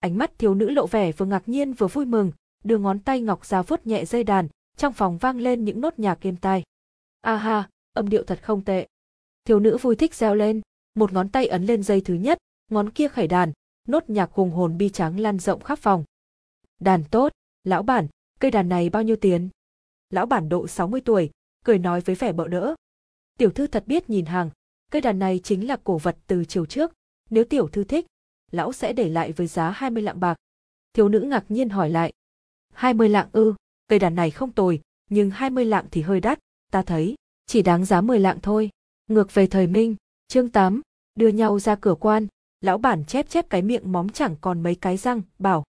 Ánh mắt thiếu nữ lộ vẻ vừa ngạc nhiên vừa vui mừng, đưa ngón tay ngọc ra vuốt nhẹ dây đàn, trong phòng vang lên những nốt nhạc êm tai. A ha, âm điệu thật không tệ. Thiếu nữ vui thích reo lên, một ngón tay ấn lên dây thứ nhất, ngón kia khởi đàn, nốt nhạc hùng hồn bi tráng lan rộng khắp phòng. Đàn tốt, lão bản, cây đàn này bao nhiêu tiền? Lão bản độ 60 tuổi, cười nói với vẻ bợ đỡ. Tiểu thư thật biết nhìn hàng, cây đàn này chính là cổ vật từ chiều trước, nếu tiểu thư thích, lão sẽ để lại với giá 20 lạng bạc. Thiếu nữ ngạc nhiên hỏi lại. 20 lạng ư, cây đàn này không tồi, nhưng 20 lạng thì hơi đắt, ta thấy, chỉ đáng giá 10 lạng thôi. Ngược về thời Minh, chương 8, đưa nhau ra cửa quan, lão bản chép chép cái miệng móm chẳng còn mấy cái răng, bảo.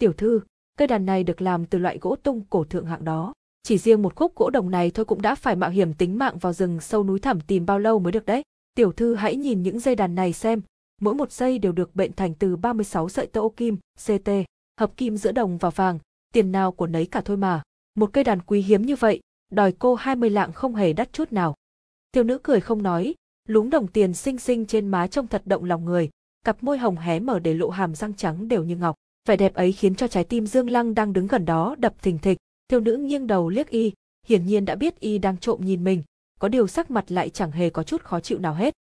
Tiểu thư, cây đàn này được làm từ loại gỗ tung cổ thượng hạng đó. Chỉ riêng một khúc gỗ đồng này thôi cũng đã phải mạo hiểm tính mạng vào rừng sâu núi thẳm tìm bao lâu mới được đấy. Tiểu thư hãy nhìn những dây đàn này xem, mỗi một dây đều được bệnh thành từ 36 sợi tơ ô kim, CT, hợp kim giữa đồng và vàng, tiền nào của nấy cả thôi mà. Một cây đàn quý hiếm như vậy, đòi cô 20 lạng không hề đắt chút nào. tiểu nữ cười không nói, lúng đồng tiền xinh xinh trên má trông thật động lòng người, cặp môi hồng hé mở để lộ hàm răng trắng đều như ngọc. Vẻ đẹp ấy khiến cho trái tim Dương Lăng đang đứng gần đó đập thình thịch, thiếu nữ nghiêng đầu liếc y, hiển nhiên đã biết y đang trộm nhìn mình, có điều sắc mặt lại chẳng hề có chút khó chịu nào hết.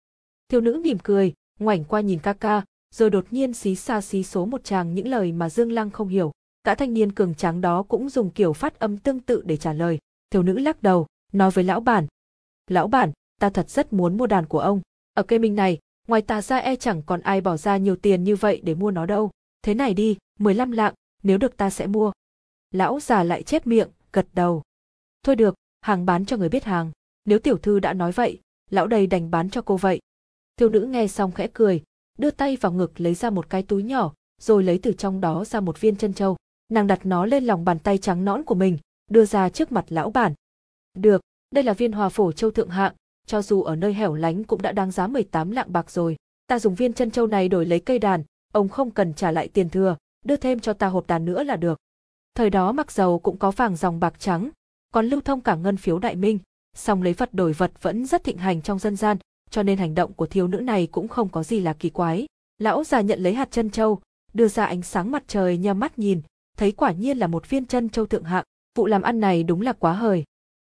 Thiếu nữ mỉm cười, ngoảnh qua nhìn ca ca, rồi đột nhiên xí xa xí số một chàng những lời mà Dương Lăng không hiểu. Cả thanh niên cường tráng đó cũng dùng kiểu phát âm tương tự để trả lời. Thiếu nữ lắc đầu, nói với lão bản. Lão bản, ta thật rất muốn mua đàn của ông. Ở cây minh này, ngoài ta ra e chẳng còn ai bỏ ra nhiều tiền như vậy để mua nó đâu. Thế này đi, 15 lạng, nếu được ta sẽ mua. Lão già lại chép miệng, gật đầu. Thôi được, hàng bán cho người biết hàng. Nếu tiểu thư đã nói vậy, lão đây đành bán cho cô vậy. Thiếu nữ nghe xong khẽ cười, đưa tay vào ngực lấy ra một cái túi nhỏ, rồi lấy từ trong đó ra một viên chân châu. Nàng đặt nó lên lòng bàn tay trắng nõn của mình, đưa ra trước mặt lão bản. Được, đây là viên hòa phổ châu thượng hạng, cho dù ở nơi hẻo lánh cũng đã đáng giá 18 lạng bạc rồi. Ta dùng viên chân châu này đổi lấy cây đàn, ông không cần trả lại tiền thừa, đưa thêm cho ta hộp đàn nữa là được. Thời đó mặc dầu cũng có vàng dòng bạc trắng, còn lưu thông cả ngân phiếu đại minh, song lấy vật đổi vật vẫn rất thịnh hành trong dân gian, cho nên hành động của thiếu nữ này cũng không có gì là kỳ quái. Lão già nhận lấy hạt chân châu, đưa ra ánh sáng mặt trời nhắm mắt nhìn, thấy quả nhiên là một viên chân châu thượng hạng, vụ làm ăn này đúng là quá hời.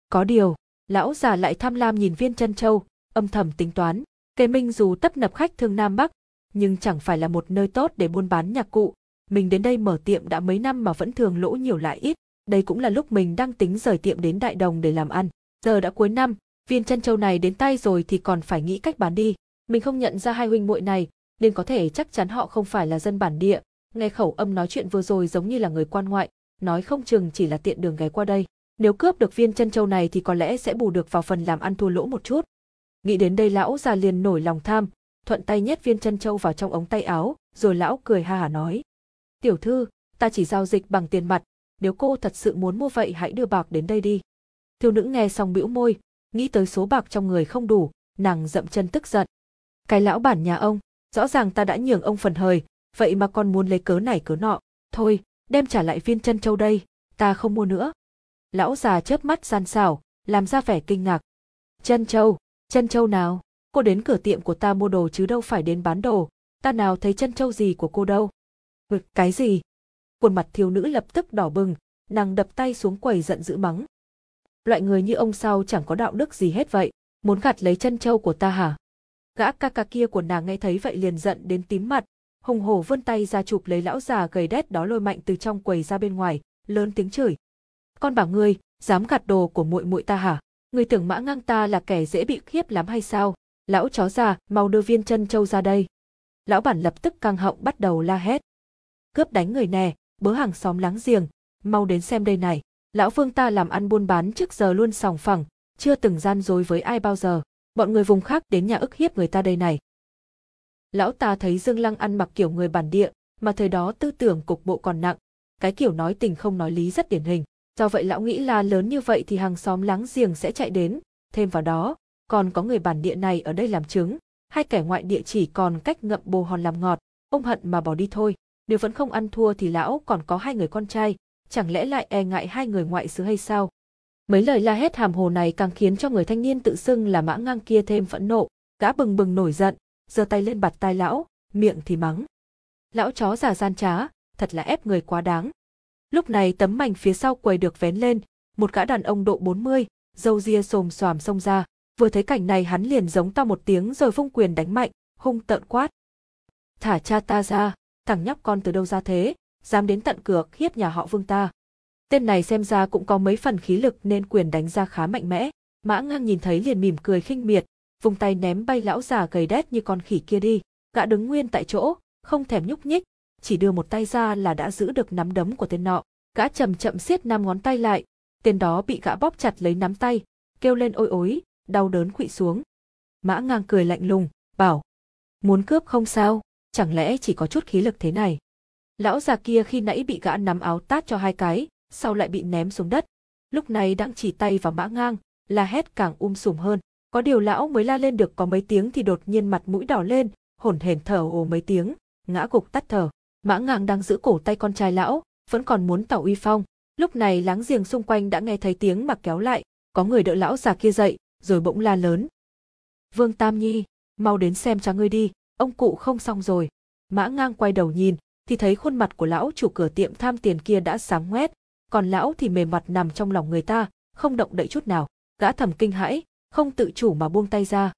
Có điều, lão già lại tham lam nhìn viên chân châu, âm thầm tính toán, Kế Minh dù tấp nập khách thương Nam Bắc, nhưng chẳng phải là một nơi tốt để buôn bán nhạc cụ, mình đến đây mở tiệm đã mấy năm mà vẫn thường lỗ nhiều lại ít, đây cũng là lúc mình đang tính rời tiệm đến Đại Đồng để làm ăn. Giờ đã cuối năm, viên chân châu này đến tay rồi thì còn phải nghĩ cách bán đi. Mình không nhận ra hai huynh muội này, nên có thể chắc chắn họ không phải là dân bản địa. Nghe khẩu âm nói chuyện vừa rồi giống như là người quan ngoại, nói không chừng chỉ là tiện đường ghé qua đây. Nếu cướp được viên chân châu này thì có lẽ sẽ bù được vào phần làm ăn thua lỗ một chút. Nghĩ đến đây lão già liền nổi lòng tham, thuận tay nhét viên chân châu vào trong ống tay áo, rồi lão cười ha hả nói. Tiểu thư, ta chỉ giao dịch bằng tiền mặt, nếu cô thật sự muốn mua vậy hãy đưa bạc đến đây đi. Thiếu nữ nghe xong bĩu môi, nghĩ tới số bạc trong người không đủ, nàng dậm chân tức giận. Cái lão bản nhà ông, rõ ràng ta đã nhường ông phần hời, vậy mà còn muốn lấy cớ này cớ nọ. Thôi, đem trả lại viên chân châu đây, ta không mua nữa. Lão già chớp mắt gian xảo, làm ra vẻ kinh ngạc. Chân châu, chân châu nào? Cô đến cửa tiệm của ta mua đồ chứ đâu phải đến bán đồ, ta nào thấy chân châu gì của cô đâu. Ừ, cái gì? Khuôn mặt thiếu nữ lập tức đỏ bừng, nàng đập tay xuống quầy giận dữ mắng. Loại người như ông sao chẳng có đạo đức gì hết vậy, muốn gặt lấy chân châu của ta hả? Gã ca ca kia của nàng nghe thấy vậy liền giận đến tím mặt, hùng hổ vươn tay ra chụp lấy lão già gầy đét đó lôi mạnh từ trong quầy ra bên ngoài, lớn tiếng chửi. Con bảo ngươi, dám gạt đồ của muội muội ta hả? Ngươi tưởng mã ngang ta là kẻ dễ bị khiếp lắm hay sao? Lão chó già, mau đưa viên chân châu ra đây. Lão bản lập tức căng họng bắt đầu la hét. Cướp đánh người nè, bớ hàng xóm láng giềng, mau đến xem đây này. Lão vương ta làm ăn buôn bán trước giờ luôn sòng phẳng, chưa từng gian dối với ai bao giờ. Bọn người vùng khác đến nhà ức hiếp người ta đây này. Lão ta thấy Dương Lăng ăn mặc kiểu người bản địa, mà thời đó tư tưởng cục bộ còn nặng, cái kiểu nói tình không nói lý rất điển hình. Do vậy lão nghĩ là lớn như vậy thì hàng xóm láng giềng sẽ chạy đến, thêm vào đó, còn có người bản địa này ở đây làm chứng, hai kẻ ngoại địa chỉ còn cách ngậm bồ hòn làm ngọt, ông hận mà bỏ đi thôi, nếu vẫn không ăn thua thì lão còn có hai người con trai, chẳng lẽ lại e ngại hai người ngoại xứ hay sao? Mấy lời la hét hàm hồ này càng khiến cho người thanh niên tự xưng là mã ngang kia thêm phẫn nộ, gã bừng bừng nổi giận, giơ tay lên bặt tai lão, miệng thì mắng. Lão chó già gian trá, thật là ép người quá đáng. Lúc này tấm mảnh phía sau quầy được vén lên, một gã đàn ông độ 40, dâu ria xồm xoàm xông ra, vừa thấy cảnh này hắn liền giống to một tiếng rồi vung quyền đánh mạnh, hung tợn quát. Thả cha ta ra, thằng nhóc con từ đâu ra thế, dám đến tận cửa hiếp nhà họ vương ta. Tên này xem ra cũng có mấy phần khí lực nên quyền đánh ra khá mạnh mẽ. Mã ngang nhìn thấy liền mỉm cười khinh miệt, vùng tay ném bay lão già gầy đét như con khỉ kia đi. Gã đứng nguyên tại chỗ, không thèm nhúc nhích, chỉ đưa một tay ra là đã giữ được nắm đấm của tên nọ. Gã chậm chậm siết năm ngón tay lại, tên đó bị gã bóp chặt lấy nắm tay, kêu lên ôi ối, đau đớn quỵ xuống. Mã ngang cười lạnh lùng, bảo, muốn cướp không sao, chẳng lẽ chỉ có chút khí lực thế này. Lão già kia khi nãy bị gã nắm áo tát cho hai cái, sau lại bị ném xuống đất. Lúc này đang chỉ tay vào mã ngang, la hét càng um sùm hơn. Có điều lão mới la lên được có mấy tiếng thì đột nhiên mặt mũi đỏ lên, hổn hển thở ồ mấy tiếng, ngã gục tắt thở. Mã ngang đang giữ cổ tay con trai lão, vẫn còn muốn tỏ uy phong. Lúc này láng giềng xung quanh đã nghe thấy tiếng mà kéo lại, có người đỡ lão già kia dậy, rồi bỗng la lớn. Vương Tam Nhi, mau đến xem cha ngươi đi, ông cụ không xong rồi. Mã ngang quay đầu nhìn, thì thấy khuôn mặt của lão chủ cửa tiệm tham tiền kia đã sáng ngoét, còn lão thì mềm mặt nằm trong lòng người ta, không động đậy chút nào. Gã thầm kinh hãi, không tự chủ mà buông tay ra.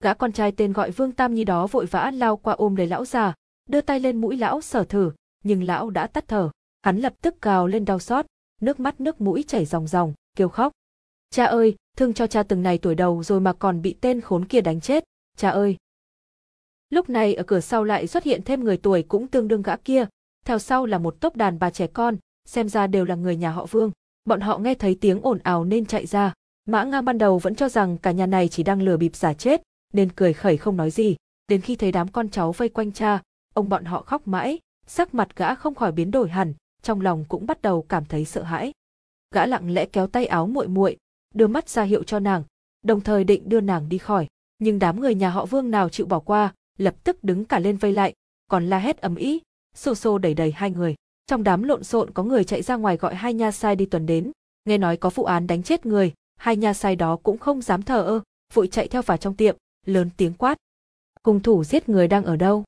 Gã con trai tên gọi Vương Tam Nhi đó vội vã lao qua ôm lấy lão già, đưa tay lên mũi lão sở thử, nhưng lão đã tắt thở. Hắn lập tức cào lên đau xót, nước mắt nước mũi chảy ròng ròng, kêu khóc. Cha ơi, thương cho cha từng này tuổi đầu rồi mà còn bị tên khốn kia đánh chết, cha ơi. Lúc này ở cửa sau lại xuất hiện thêm người tuổi cũng tương đương gã kia, theo sau là một tốc đàn bà trẻ con, xem ra đều là người nhà họ Vương. Bọn họ nghe thấy tiếng ồn ào nên chạy ra. Mã Nga ban đầu vẫn cho rằng cả nhà này chỉ đang lừa bịp giả chết, nên cười khẩy không nói gì. Đến khi thấy đám con cháu vây quanh cha, ông bọn họ khóc mãi, sắc mặt gã không khỏi biến đổi hẳn, trong lòng cũng bắt đầu cảm thấy sợ hãi. Gã lặng lẽ kéo tay áo muội muội, đưa mắt ra hiệu cho nàng, đồng thời định đưa nàng đi khỏi. Nhưng đám người nhà họ Vương nào chịu bỏ qua, lập tức đứng cả lên vây lại, còn la hét ầm ĩ, xô xô đẩy đầy hai người. Trong đám lộn xộn có người chạy ra ngoài gọi hai nha sai đi tuần đến, nghe nói có vụ án đánh chết người, hai nha sai đó cũng không dám thờ ơ, vội chạy theo vào trong tiệm, lớn tiếng quát. Hung thủ giết người đang ở đâu?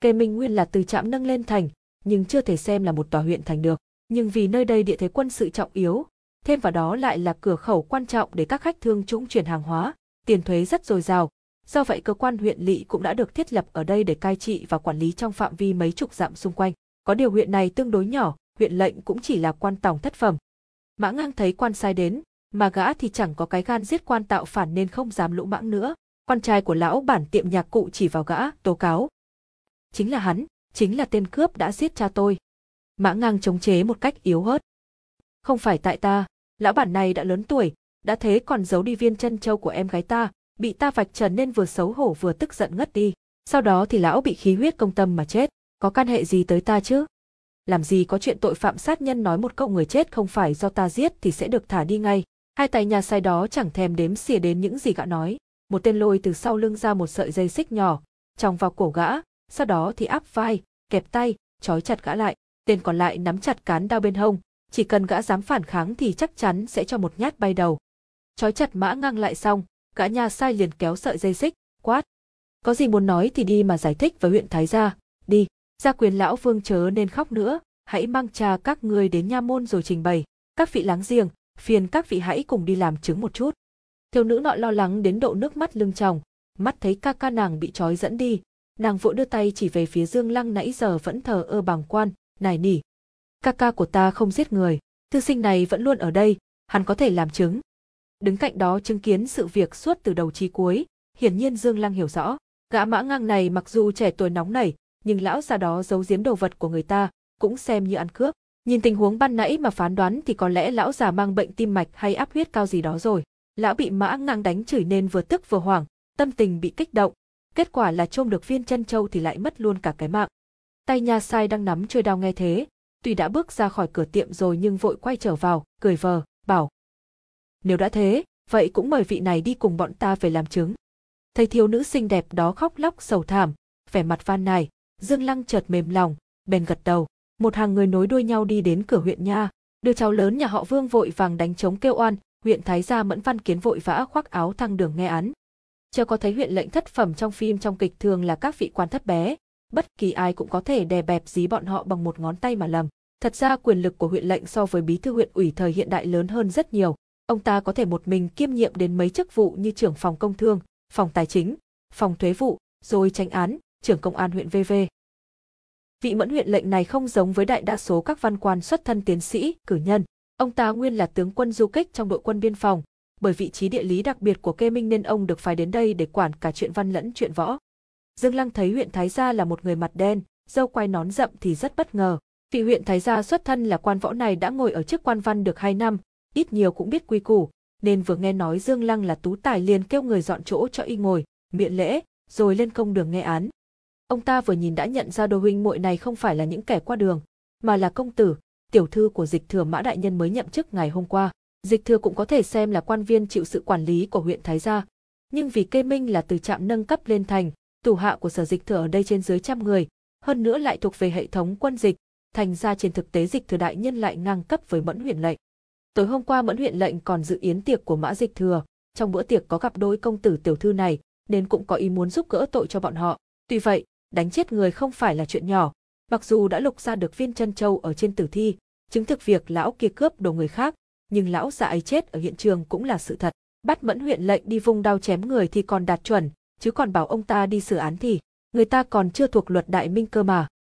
Kê Minh Nguyên là từ trạm nâng lên thành, nhưng chưa thể xem là một tòa huyện thành được. Nhưng vì nơi đây địa thế quân sự trọng yếu, thêm vào đó lại là cửa khẩu quan trọng để các khách thương chúng chuyển hàng hóa, tiền thuế rất dồi dào. Do vậy cơ quan huyện lỵ cũng đã được thiết lập ở đây để cai trị và quản lý trong phạm vi mấy chục dặm xung quanh. Có điều huyện này tương đối nhỏ, huyện lệnh cũng chỉ là quan tòng thất phẩm. Mã ngang thấy quan sai đến, mà gã thì chẳng có cái gan giết quan tạo phản nên không dám lũ mãng nữa. Con trai của lão bản tiệm nhạc cụ chỉ vào gã, tố cáo. Chính là hắn, chính là tên cướp đã giết cha tôi. Mã ngang chống chế một cách yếu hớt. Không phải tại ta, lão bản này đã lớn tuổi, đã thế còn giấu đi viên chân châu của em gái ta, bị ta vạch trần nên vừa xấu hổ vừa tức giận ngất đi. Sau đó thì lão bị khí huyết công tâm mà chết, có can hệ gì tới ta chứ? Làm gì có chuyện tội phạm sát nhân nói một cậu người chết không phải do ta giết thì sẽ được thả đi ngay. Hai tay nhà sai đó chẳng thèm đếm xỉa đến những gì gã nói. Một tên lôi từ sau lưng ra một sợi dây xích nhỏ, trong vào cổ gã, sau đó thì áp vai, kẹp tay, trói chặt gã lại. Tên còn lại nắm chặt cán đao bên hông, chỉ cần gã dám phản kháng thì chắc chắn sẽ cho một nhát bay đầu. Trói chặt mã ngang lại xong, gã nhà sai liền kéo sợi dây xích, quát. Có gì muốn nói thì đi mà giải thích với huyện Thái gia, đi, gia quyền lão vương chớ nên khóc nữa, hãy mang trà các ngươi đến nha môn rồi trình bày, các vị láng giềng, phiền các vị hãy cùng đi làm chứng một chút. Thiếu nữ nọ lo lắng đến độ nước mắt lưng tròng, mắt thấy ca ca nàng bị trói dẫn đi, nàng vội đưa tay chỉ về phía Dương Lăng nãy giờ vẫn thờ ơ bằng quan, nài nỉ. Ca ca của ta không giết người, thư sinh này vẫn luôn ở đây, hắn có thể làm chứng. Đứng cạnh đó chứng kiến sự việc suốt từ đầu chí cuối, hiển nhiên Dương Lăng hiểu rõ. Gã mã ngang này mặc dù trẻ tuổi nóng nảy, nhưng lão già đó giấu giếm đồ vật của người ta, cũng xem như ăn cướp. Nhìn tình huống ban nãy mà phán đoán thì có lẽ lão già mang bệnh tim mạch hay áp huyết cao gì đó rồi. Lão bị mã ngang đánh chửi nên vừa tức vừa hoảng, tâm tình bị kích động. Kết quả là trôm được viên chân châu thì lại mất luôn cả cái mạng. Tay nha sai đang nắm chơi đao nghe thế, tuy đã bước ra khỏi cửa tiệm rồi nhưng vội quay trở vào, cười vờ, bảo. Nếu đã thế, vậy cũng mời vị này đi cùng bọn ta về làm chứng. Thấy thiếu nữ xinh đẹp đó khóc lóc sầu thảm, vẻ mặt van nài, Dương Lăng chợt mềm lòng, bèn gật đầu. Một hàng người nối đuôi nhau đi đến cửa huyện nha, đưa cháu lớn nhà họ Vương vội vàng đánh trống kêu oan, huyện thái gia Mẫn Văn Kiến vội vã khoác áo thăng đường nghe án. Chưa có thấy huyện lệnh thất phẩm trong phim trong kịch thường là các vị quan thất bé, bất kỳ ai cũng có thể đè bẹp dí bọn họ bằng một ngón tay mà lầm. Thật ra quyền lực của huyện lệnh so với bí thư huyện ủy thời hiện đại lớn hơn rất nhiều. Ông ta có thể một mình kiêm nhiệm đến mấy chức vụ như trưởng phòng công thương, phòng tài chính, phòng thuế vụ, rồi tranh án, trưởng công an huyện VV. Vị mẫn huyện lệnh này không giống với đại đa số các văn quan xuất thân tiến sĩ, cử nhân. Ông ta nguyên là tướng quân du kích trong đội quân biên phòng, bởi vị trí địa lý đặc biệt của Kê Minh nên ông được phái đến đây để quản cả chuyện văn lẫn chuyện võ. Dương Lăng thấy huyện Thái Gia là một người mặt đen, dâu quay nón rậm thì rất bất ngờ. Vị huyện Thái Gia xuất thân là quan võ này đã ngồi ở chức quan văn được 2 năm, ít nhiều cũng biết quy củ, nên vừa nghe nói Dương Lăng là tú tài liền kêu người dọn chỗ cho y ngồi, miệng lễ, rồi lên công đường nghe án. Ông ta vừa nhìn đã nhận ra đôi huynh muội này không phải là những kẻ qua đường, mà là công tử, tiểu thư của dịch thừa mã đại nhân mới nhậm chức ngày hôm qua. Dịch thừa cũng có thể xem là quan viên chịu sự quản lý của huyện Thái Gia. Nhưng vì kê minh là từ trạm nâng cấp lên thành, tù hạ của sở dịch thừa ở đây trên dưới trăm người, hơn nữa lại thuộc về hệ thống quân dịch, thành ra trên thực tế dịch thừa đại nhân lại ngang cấp với mẫn huyện lệnh. Tối hôm qua mẫn huyện lệnh còn dự yến tiệc của mã dịch thừa, trong bữa tiệc có gặp đôi công tử tiểu thư này, nên cũng có ý muốn giúp gỡ tội cho bọn họ. Tuy vậy, đánh chết người không phải là chuyện nhỏ, mặc dù đã lục ra được viên chân châu ở trên tử thi, chứng thực việc lão kia cướp đồ người khác, nhưng lão già ấy chết ở hiện trường cũng là sự thật. Bắt mẫn huyện lệnh đi vung đao chém người thì còn đạt chuẩn, chứ còn bảo ông ta đi xử án thì, người ta còn chưa thuộc luật đại minh cơ mà.